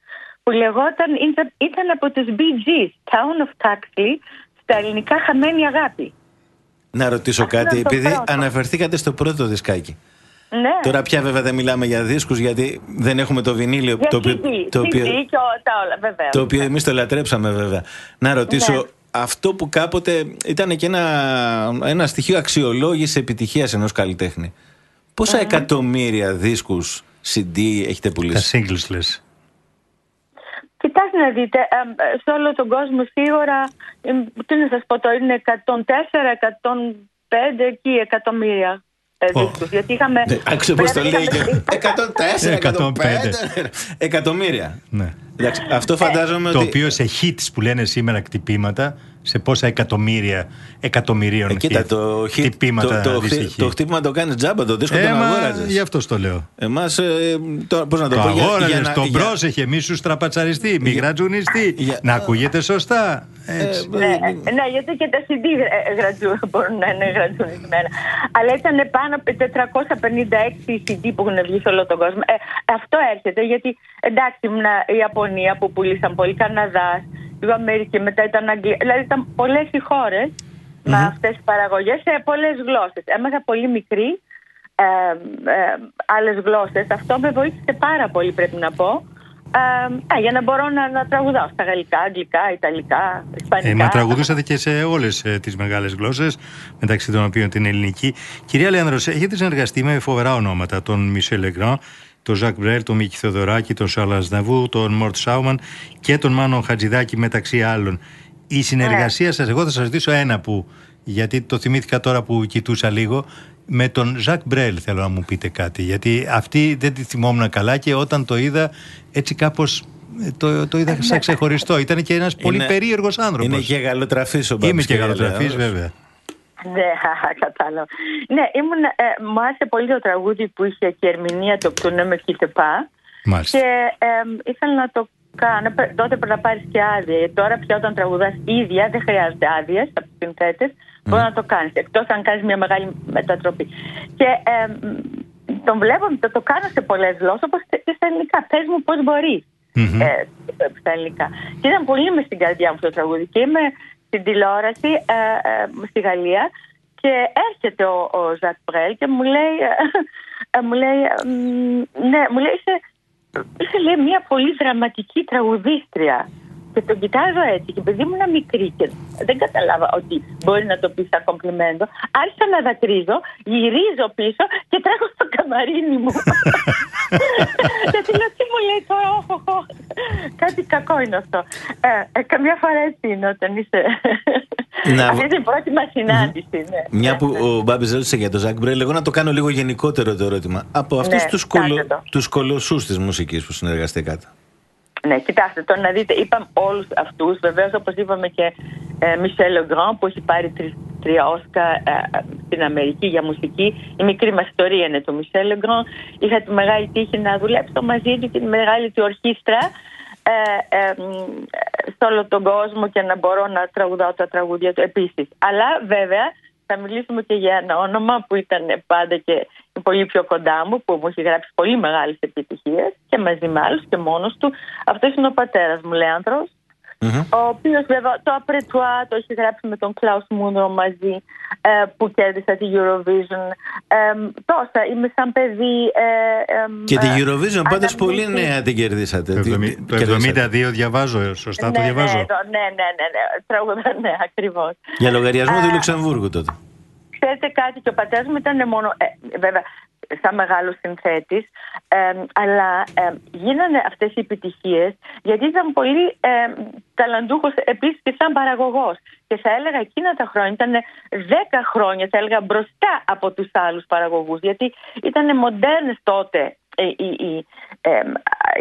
που λεγόταν, ήταν, ήταν από τους Bee Gees, Town of Taxley, στα ελληνικά χαμένη αγάπη. Να ρωτήσω Αυτό κάτι, είναι το επειδή πρώτο. αναφερθήκατε στο πρώτο δισκάκι. Ναι. Τώρα πια βέβαια δεν μιλάμε για δίσκους γιατί δεν έχουμε το βινίλιο Για το οποίο, CD, το CD οποίο, και ο- τα όλα, βέβαια. το οποίο εμείς το λατρέψαμε βέβαια. Να ρωτήσω, Ναι. Αυτό που κάποτε ήταν και ένα, ένα στοιχείο αξιολόγηση επιτυχίας ενός καλλιτέχνη. Πόσα εκατομμύρια δίσκους CD έχετε Τα πουλήσει. singles λες. Κοιτάξτε να δείτε, ε, ε, σε όλο τον κόσμο σίγουρα, ε, τι να σας πω, το είναι 104, 105 εκεί εκατομμύρια ε, Ω. δίσκους. Γιατί είχαμε... Ναι, Άκουσε πώς το δηλαδή, λέει είχαμε- και 104, 105. 105 εκατομμύρια. Ναι. Εντάξει, αυτό φαντάζομαι Το ότι... οποίο σε hits που λένε σήμερα κτυπήματα, σε πόσα εκατομμύρια εκατομμυρίων Ε, κοίτα, hit- το, hit, κτυπήματα το, το, αντίστοιχη. χτύ- το χτύπημα το κάνει τζάμπα, το δίσκο Ε, τον μα, αγόραζες. γι' αυτό το λέω. Εμάς, ε, το, πώς να το, Το πω, για- για αγόραζε, να- τον για- πρόσεχε, μη σου στραπατσαριστεί, μη γρατζουνιστεί. για- Να ακούγεται σωστά. Έτσι. Ε, Ναι, ε, ναι, γιατί και τα CD ε, γρατζού, μπορούν να είναι γρατζουνισμένα. Αλλά ήταν πάνω από 456 CD που έχουν βγει σε όλο τον κόσμο. Ε, αυτό έρχεται γιατί εντάξει ήμουν η Ιαπωνία που πουλήσαν πολύ, Καναδάς, η Αμερική, μετά ήταν Αγγλία. Δηλαδή ήταν πολλές οι χώρες με αυτές τις παραγωγές σε πολλές γλώσσες. Έμαθα πολύ μικρή ε, ε, άλλες γλώσσες. Αυτό με βοήθησε πάρα πολύ, πρέπει να πω. Ε, α, για να μπορώ να, να τραγουδάω στα γαλλικά, αγγλικά, ιταλικά, ισπανικά. Ε, μα τραγουδούσατε και σε όλες τις μεγάλες γλώσσες, μεταξύ των οποίων την ελληνική. Κυρία Λέανδρο, έχετε συνεργαστεί με φοβερά ονόματα. Τον Μισελ Λεγκράν, τον Ζακ Μπρέλ, τον Μίκη Θεοδωράκη, τον Σάλα Ναβού, τον Μορτ Σάουμαν και τον Μάνο Χατζηδάκη μεταξύ άλλων. Η συνεργασία Ναι. σας, εγώ θα σας ζητήσω ένα που, γιατί το θυμήθηκα τώρα που κοιτούσα λίγο, με τον Ζακ Μπρέλ θέλω να μου πείτε κάτι, γιατί αυτή δεν τη θυμόμουν καλά και όταν το είδα έτσι κάπως ε, το, το είδα σαν ξεχωριστό. Ήταν και ένας πολύ Είναι- περίεργος άνθρωπος. Είναι και γαλοτραφής ο Μπάμπης. Είμαι και κυρία γαλοτραφής Λέανδρος. βέβαια. Ναι, κατάλαβα. Ναι, ήμουν, ε, μου άρεσε πολύ το τραγούδι που είχε και ερμηνεία το «Που ναι με κοίτεπα». Μάλιστα. Και ε, ήθελα να το κάνω. Πε- Τότε πρέπει να πάρεις και άδεια. Γιατί Τώρα πια όταν τραγουδάς ίδια δεν χρειάζεται άδειες από του συνθέτε. Μπορεί να το κάνεις. Εκτός αν κάνεις μια μεγάλη μετατροπή. Και ε, μ, τον βλέπω, το, το κάνω σε πολλές γλώσσες όπως και στα ελληνικά. Πες μου πώς μπορείς. Ε, στα ελληνικά. Και ήταν πολύ μες στην καρδιά μου αυτό το τραγούδι. Και είμαι στην τηλεόραση ε, ε, στη Γαλλία και έρχεται ο, ο Ζακ Μπρέλ και μου λέει, ε, μου λέει, ε, μ, ναι, μου λέει, είσαι, είσαι λέει, μια πολύ δραματική τραγουδίστρια. Και τον κοιτάζω έτσι και επειδή ήμουν μικρή και δεν καταλάβα ότι μπορεί να το πεις σαν κομπλιμέντο, άρχισα να δακρύζω, γυρίζω πίσω και τρέχω στο καμαρίνι μου. Γιατί λέω τι μου λέει τώρα, όχ, όχ, όχ. κάτι κακό είναι αυτό. Ε, ε, καμιά φορά έτσι είναι όταν είσαι... Να- Αυτή είναι η πρώτη μας συνάντηση, ναι. Μια που ο Μπάμπης ρώτησε για τον Ζακ Μπρέλ, εγώ να το κάνω λίγο γενικότερο το ερώτημα. Από αυτούς Ναι, τους, κάντε κολο... το. τους κολοσσούς της μουσικής που συνεργαστήκατε. Ναι, κοιτάξτε, τώρα να δείτε, είπαμε όλους αυτούς. Βεβαίως, όπως είπαμε και ε, Μισελ Λεγκρand που έχει πάρει τρι- τρία Όσκα ε, στην Αμερική για μουσική. Η μικρή μας ιστορία είναι του Μισελ Λεγκρand. Είχα τη μεγάλη τύχη να δουλέψω μαζί του την μεγάλη του ορχήστρα ε, ε, μ, ε, σε όλο τον κόσμο και να μπορώ να τραγουδάω τα τραγούδια του επίσης. Αλλά βέβαια θα μιλήσουμε και για ένα όνομα που ήταν πάντα και πολύ πιο κοντά μου, που μου έχει γράψει πολύ μεγάλες επιτυχίες και μαζί με άλλους και μόνος του. Αυτός είναι ο πατέρας μου, Λέανδρος, ο οποίος βέβαια το Απρετουά το έχει γράψει με τον Κλάους Μούνρο μαζί, ε, που κέρδισα τη Eurovision. Ε, τόσα, είμαι σαν παιδί... Ε, ε, Και την ε, Eurovision πάντως πολύ αναμνήσεις. νέα την κερδίσατε. Το, Τι- 70 τι- το κερδίσατε. 72 διαβάζω, σωστά το ναι, διαβάζω. Ναι, το- ναι, ναι, ναι, ναι, τραγουδά, ναι, ακριβώς. Για λογαριασμό του Α, Λουξεμβούργου τότε. Ξέρετε κάτι, και ο πατέρας μου ήταν μόνο, ε, βέβαια, σαν μεγάλος συνθέτης, ε, αλλά ε, γίνανε αυτές οι επιτυχίες γιατί ήταν πολύ ε, ταλαντούχος επίσης και σαν παραγωγός. Και θα έλεγα εκείνα τα χρόνια, ήταν 10 χρόνια θα έλεγα μπροστά από τους άλλους παραγωγούς γιατί ήταν μοντέρνες τότε ε, οι, οι, ε,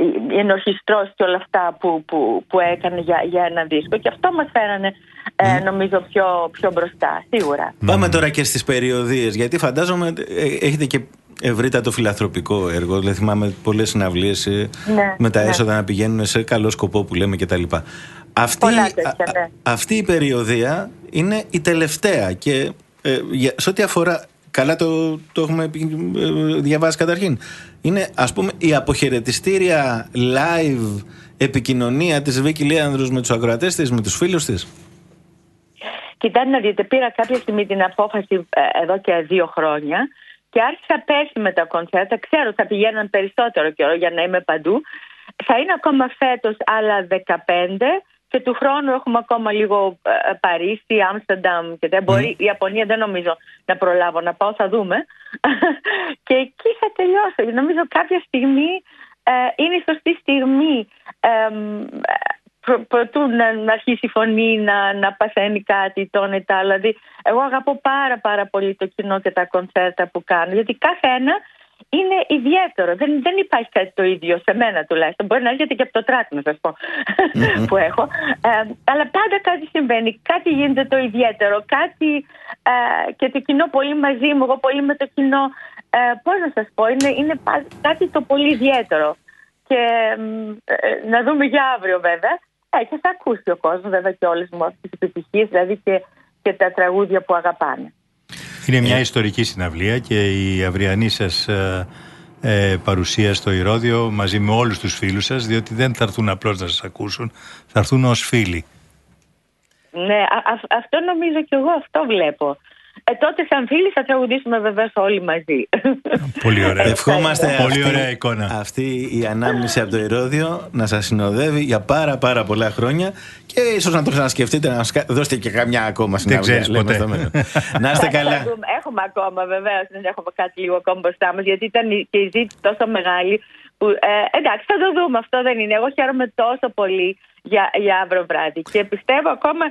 οι, οι ενορχιστρώσεις και όλα αυτά που, που, που έκανε για, για ένα δίσκο και αυτό μας φέρανε ε, νομίζω πιο, πιο μπροστά, σίγουρα. Πάμε τώρα και στις περιοδίες, γιατί φαντάζομαι ε, έχετε και ευρύτατο φιλανθρωπικό έργο. Δηλαδή θυμάμαι πολλές συναυλίες ε, Ναι, με τα ναι. έσοδα να πηγαίνουν σε καλό σκοπό που λέμε κτλ. Αυτή, Πολλά τέτοια, α- ναι. αυτή η περιοδία είναι η τελευταία και ε, για- σε ό,τι αφορά, καλά το, το έχουμε επι- ε, διαβάσει καταρχήν, είναι ας πούμε η αποχαιρετιστήρια live επικοινωνία της Βίκη Λίανδρους με τους ακροατές της, με τους φίλους της. Κοιτάξτε να δείτε, πήρα κάποια στιγμή την απόφαση ε, εδώ και δύο χρόνια και άρχισα πέρσι με τα κονσέρτα. Ξέρω θα πηγαίναν περισσότερο καιρό για να είμαι παντού. Θα είναι ακόμα φέτος άλλα 15 και του χρόνου έχουμε ακόμα λίγο ε, Παρίσι, Άμστερνταμ και δεν μπορεί. Η Ιαπωνία δεν νομίζω να προλάβω να πάω, θα δούμε. και εκεί θα τελειώσω. Νομίζω κάποια στιγμή ε, είναι η σωστή στιγμή. Ε, προ, προτού να, να αρχίσει η φωνή να, να παθαίνει κάτι το ή τα άλλα. Δηλαδή, εγώ αγαπώ πάρα πάρα πολύ το κοινό και τα κονσέρτα που κάνω, γιατί κάθε ένα είναι ιδιαίτερο. Δεν, δεν υπάρχει κάτι το ίδιο σε μένα τουλάχιστον. Μπορεί να έρχεται και από το τράκ, να σας πω, που έχω. Ε, αλλά πάντα κάτι συμβαίνει. Κάτι γίνεται το ιδιαίτερο. Κάτι ε, και το κοινό πολύ μαζί μου, εγώ πολύ με το κοινό. Ε, Πώς να σας πω, είναι, είναι πα- κάτι το πολύ ιδιαίτερο. Και μ, ε, να δούμε για αύριο βέβαια. Ε, και θα ακούσει ο κόσμος βέβαια και όλες μου αυτέ τις επιτυχίες, δηλαδή και, και τα τραγούδια που αγαπάνε. Είναι μια ιστορική συναυλία και η αυριανή σας ε, ε, παρουσία στο Ηρώδιο μαζί με όλους τους φίλους σας διότι δεν θα έρθουν απλώς να σας ακούσουν, θα έρθουν ως φίλοι. Ναι, α- α- αυτό νομίζω κι εγώ αυτό βλέπω. Ε, τότε σαν φίλοι θα τραγουδήσουμε βεβαίως όλοι μαζί. Πολύ ωραία. Ευχόμαστε Πολύ αυτή, ωραία εικόνα. αυτή η ανάμνηση από το Ηρώδιο να σας συνοδεύει για πάρα πάρα πολλά χρόνια και ίσως να το ξανασκεφτείτε να μας κα- δώσετε και καμιά ακόμα συναυλία. ξέρεις λέμε ποτέ. στο μέλλον. να είστε Θα καλά. δούμε. Έχουμε ακόμα βεβαίως, δεν έχουμε κάτι λίγο ακόμα μπροστά μας, γιατί ήταν η- και η ζήτηση τόσο μεγάλη. Που, ε, εντάξει, θα το δούμε, αυτό δεν είναι. Εγώ χαίρομαι τόσο πολύ για, για αύριο βράδυ και πιστεύω ακόμα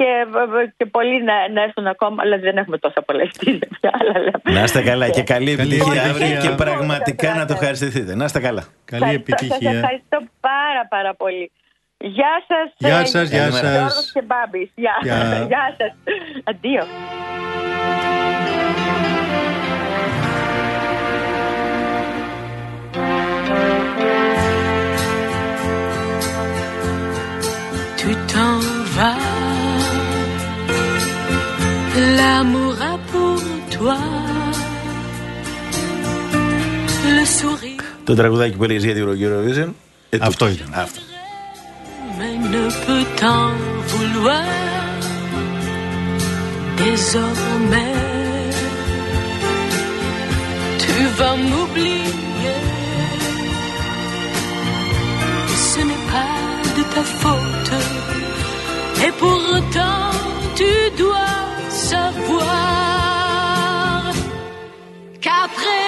και, β- και πολλοί να, να έρθουν ακόμα, αλλά δεν έχουμε τόσα πολλά εισιτήρια πια. Αλλά λέμε. Να είστε καλά και καλή Καλή επιτυχία αύριο επιτυχία. και πραγματικά να το ευχαριστηθείτε. Να είστε καλά. Καλή Σας επιτυχία. ευχαριστώ πάρα πάρα πολύ. Γεια σας. Γεια ε, σας, γεια Γιώργος σας. και Μπάμπης. Γεια, Γεια. γεια σας. Αντίο. Tu t'en vas. L'amour a pour toi le sourire, Το τραγουδάκι που έλεγε για την Eurovision. ε, Αυτό τούτο. ήταν. Αυτό. mais ne peut t'en vouloir. Désormais, tu vas m'oublier. Ce n'est pas de ta faute. Et pourtant, tu dois savoir qu'après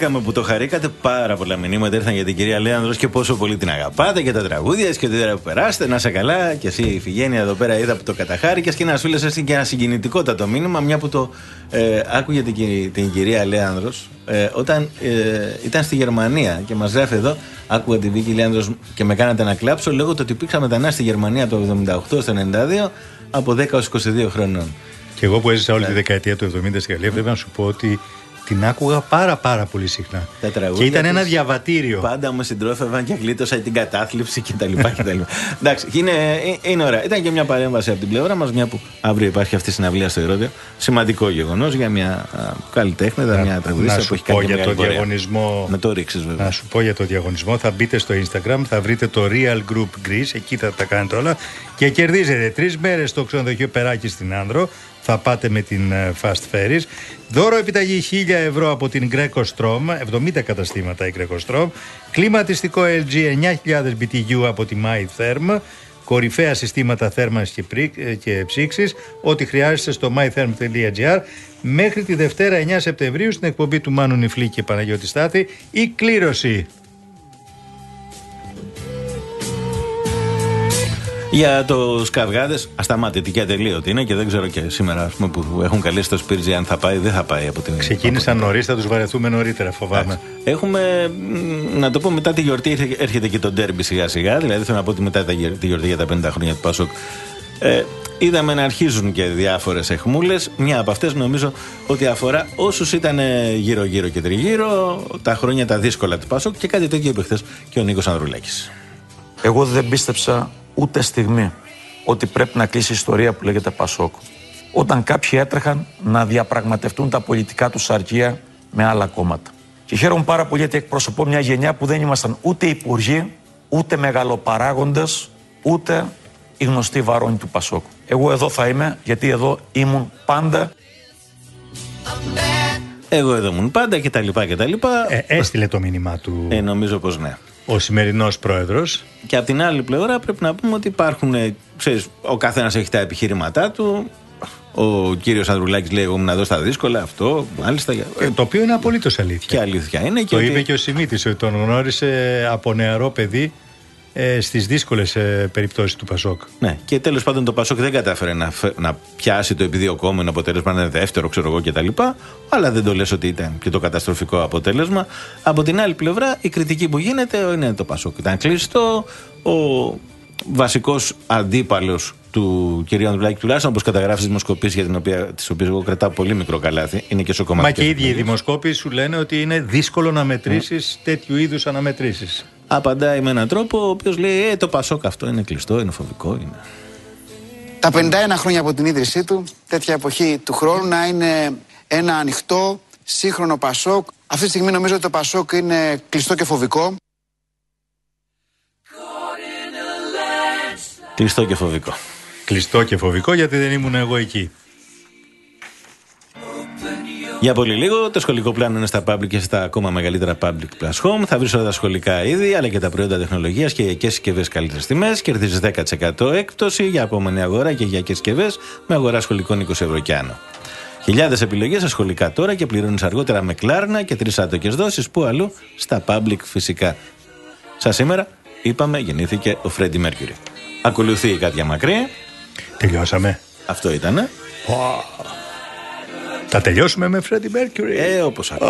χαρήκαμε που το χαρήκατε. Πάρα πολλά μηνύματα ήρθαν για την κυρία Λέανδρος και πόσο πολύ την αγαπάτε και τα τραγούδια της και την ώρα που περάσετε. Να σε καλά. Και εσύ, η Φιγένεια, εδώ πέρα είδα που το καταχάρηκες. Και ένα φίλο έστειλε και ένα συγκινητικότατο μήνυμα, μια που το ε, άκουγε την, κυ- την κυρία Λέανδρος ε, όταν ε, ήταν στη Γερμανία και μας γράφει εδώ. Άκουγα τη Βίκη Λέανδρος και με κάνατε να κλάψω. Λέγω το ότι υπήρξα μετανάστη στη Γερμανία από το 78 στο 92 από 10 έως 22 χρονών. Και εγώ που έζησα όλη τη δεκαετία του 70 στη Γαλλία, πρέπει να σου πω ότι την άκουγα πάρα πάρα πολύ συχνά. Τα Και τραγούδια ήταν ένα της διαβατήριο. Πάντα με συντρόφευαν και γλίτωσα την κατάθλιψη κτλ. Εντάξει, είναι, ε, είναι ωραία. Ήταν και μια παρέμβαση από την πλευρά μας, μια που αύριο υπάρχει αυτή η συναυλία στο Ηρώδιο. Σημαντικό γεγονός για μια α, καλλιτέχνηδα, μια τραγουδίστρια να που σου έχει κάνει πω και για μεγάλη το πορεία. διαγωνισμό. Να το ρίξεις βέβαια. Να σου πω για το διαγωνισμό. Θα μπείτε στο Instagram, θα βρείτε το Real Group Greece, εκεί θα τα κάνετε όλα. Και κερδίζετε τρεις μέρες στο ξενοδοχείο Περάκης στην Άνδρο. Θα πάτε με την ε, Fast Ferries. Δώρο επιταγή 1000 ευρώ από την Greco Strom, 70 καταστήματα η Greco Strom. Κλιματιστικό LG 9000 BTU από τη My Therm. Κορυφαία συστήματα θέρμανσης και, πρί- ε, και ψήξης. Ό,τι χρειάζεστε στο mytherm.gr. Μέχρι τη Δευτέρα 9 Σεπτεμβρίου στην εκπομπή του Μάνου Νιφλή και Παναγιώτη Στάθη η κλήρωση. Για τους καυγάδες, ασταμάτητη και ατελείωτη είναι και δεν ξέρω και σήμερα ας πούμε, που έχουν καλέσει το Σπίρτζι αν θα πάει ή δεν θα πάει από την. Ξεκίνησαν νωρίς, θα τους βαρεθούμε νωρίτερα, φοβάμαι. Έχουμε, μ, να το πω, μετά τη γιορτή έρχε- έρχεται και το ντέρμπι σιγά σιγά. Δηλαδή θέλω να πω ότι μετά τα γε- τη γιορτή για τα 50 χρόνια του Πασόκ. Ε, είδαμε να αρχίζουν και διάφορες εχμούλες. Μια από αυτές νομίζω ότι αφορά όσους ήταν γύρω-γύρω και τριγύρω, τα χρόνια τα δύσκολα του Πασόκ και κάτι τέτοιο είπε χθες και ο Νίκος Ανδρουλάκης. Εγώ δεν πίστεψα ούτε στιγμή ότι πρέπει να κλείσει η ιστορία που λέγεται Πασόκ. όταν κάποιοι έτρεχαν να διαπραγματευτούν τα πολιτικά τους αρκεία με άλλα κόμματα. Και χαίρομαι πάρα πολύ γιατί εκπροσωπώ μια γενιά που δεν ήμασταν ούτε υπουργοί, ούτε μεγαλοπαράγοντες, ούτε η γνωστή βαρόνη του Πασόκ. Εγώ εδώ θα είμαι γιατί εδώ ήμουν πάντα Εγώ εδώ ήμουν πάντα και τα λοιπά και τα λοιπά. Ε, έστειλε το μήνυμά του Ε, νομίζω πως ναι. Ο σημερινός πρόεδρος. Και από την άλλη πλευρά πρέπει να πούμε ότι υπάρχουν, ε, ξέρεις, ο καθένας έχει τα επιχειρήματά του. Ο κύριος Ανδρουλάκης λέει εγώ ήμουν εδώ στα δύσκολα, αυτό, μάλιστα. Ε, το οποίο είναι απολύτως αλήθεια. Και αλήθεια είναι. Και Το ότι- είπε και ο Σιμίτης ότι τον γνώρισε από νεαρό παιδί ε, στις δύσκολες ε, περιπτώσεις του Πασόκ. Ναι, και τέλος πάντων το Πασόκ δεν κατάφερε να, φε- να πιάσει το επιδιωκόμενο αποτέλεσμα, να είναι δεύτερο, ξέρω εγώ κτλ. Αλλά δεν το λες ότι ήταν και το καταστροφικό αποτέλεσμα. Από την άλλη πλευρά, η κριτική που γίνεται είναι το Πασόκ. Ήταν κλειστό. Ο βασικός αντίπαλος του κ. Ανδρουλάκη, τουλάχιστον όπως καταγράφεις τις δημοσκοπήσεις, για τις οποίες εγώ κρατάω πολύ μικρό καλάθι, είναι και στο κομμάτι. Μα και οι ίδιοι οι δημοσκόποι σου λένε ότι είναι δύσκολο να μετρήσεις τέτοιου είδους αναμετρήσεις. Απαντάει με έναν τρόπο ο οποίος λέει: Ε, το Πασόκ αυτό είναι κλειστό, είναι φοβικό. Είναι. Τα 51 χρόνια από την ίδρυσή του, τέτοια εποχή του χρόνου, να είναι ένα ανοιχτό, σύγχρονο Πασόκ. Αυτή τη στιγμή νομίζω ότι το Πασόκ είναι κλειστό και φοβικό. Κλειστό και φοβικό. Κλειστό και φοβικό γιατί δεν ήμουν εγώ εκεί. Για πολύ λίγο, το σχολικό πλάνο είναι στα public και στα ακόμα μεγαλύτερα public plus home. Θα βρεις όλα τα σχολικά είδη, αλλά και τα προϊόντα τεχνολογίας και οικιακέ συσκευές καλύτερες τιμές. Κερδίζεις 10% έκπτωση για επόμενη αγορά και οικιακέ συσκευές με αγορά σχολικών 20 ευρώ και άνω. Χιλιάδες επιλογές στα σχολικά τώρα και πληρώνεις αργότερα με κλάρνα και τρεις άτοκες δόσεις που αλλού στα public φυσικά. Σα σήμερα είπαμε γεννήθηκε ο Φρέντι Μέρκυρη. Ακολουθεί η Κάτια Μακρύ. Τελειώσαμε. Αυτό ήτανε. Θα τελειώσουμε με Freddie Mercury. Ε, όπως ακούς.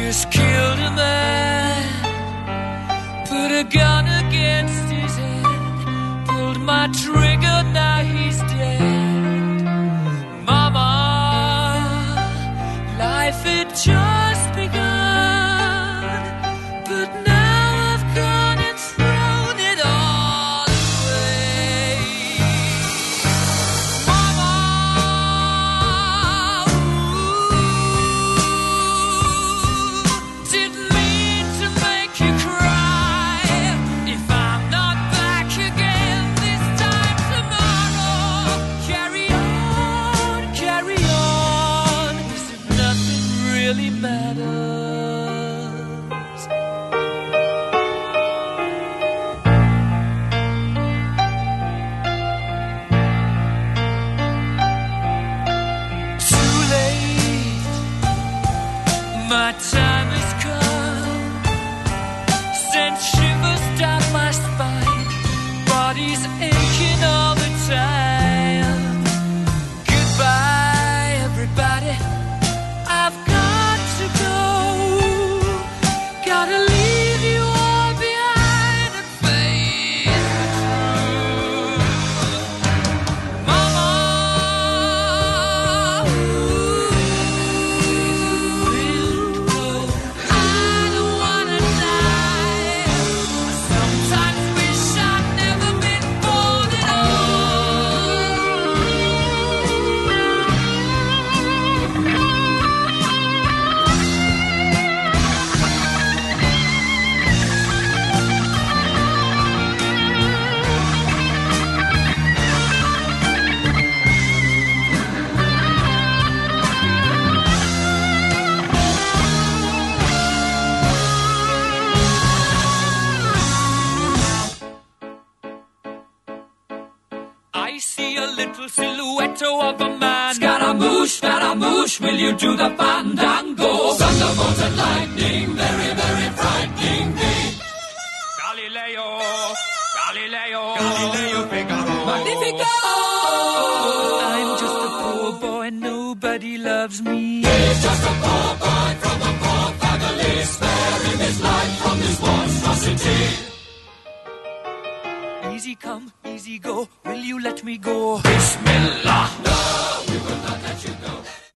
just killed a man, put a gun against his head, pulled my trigger, now to the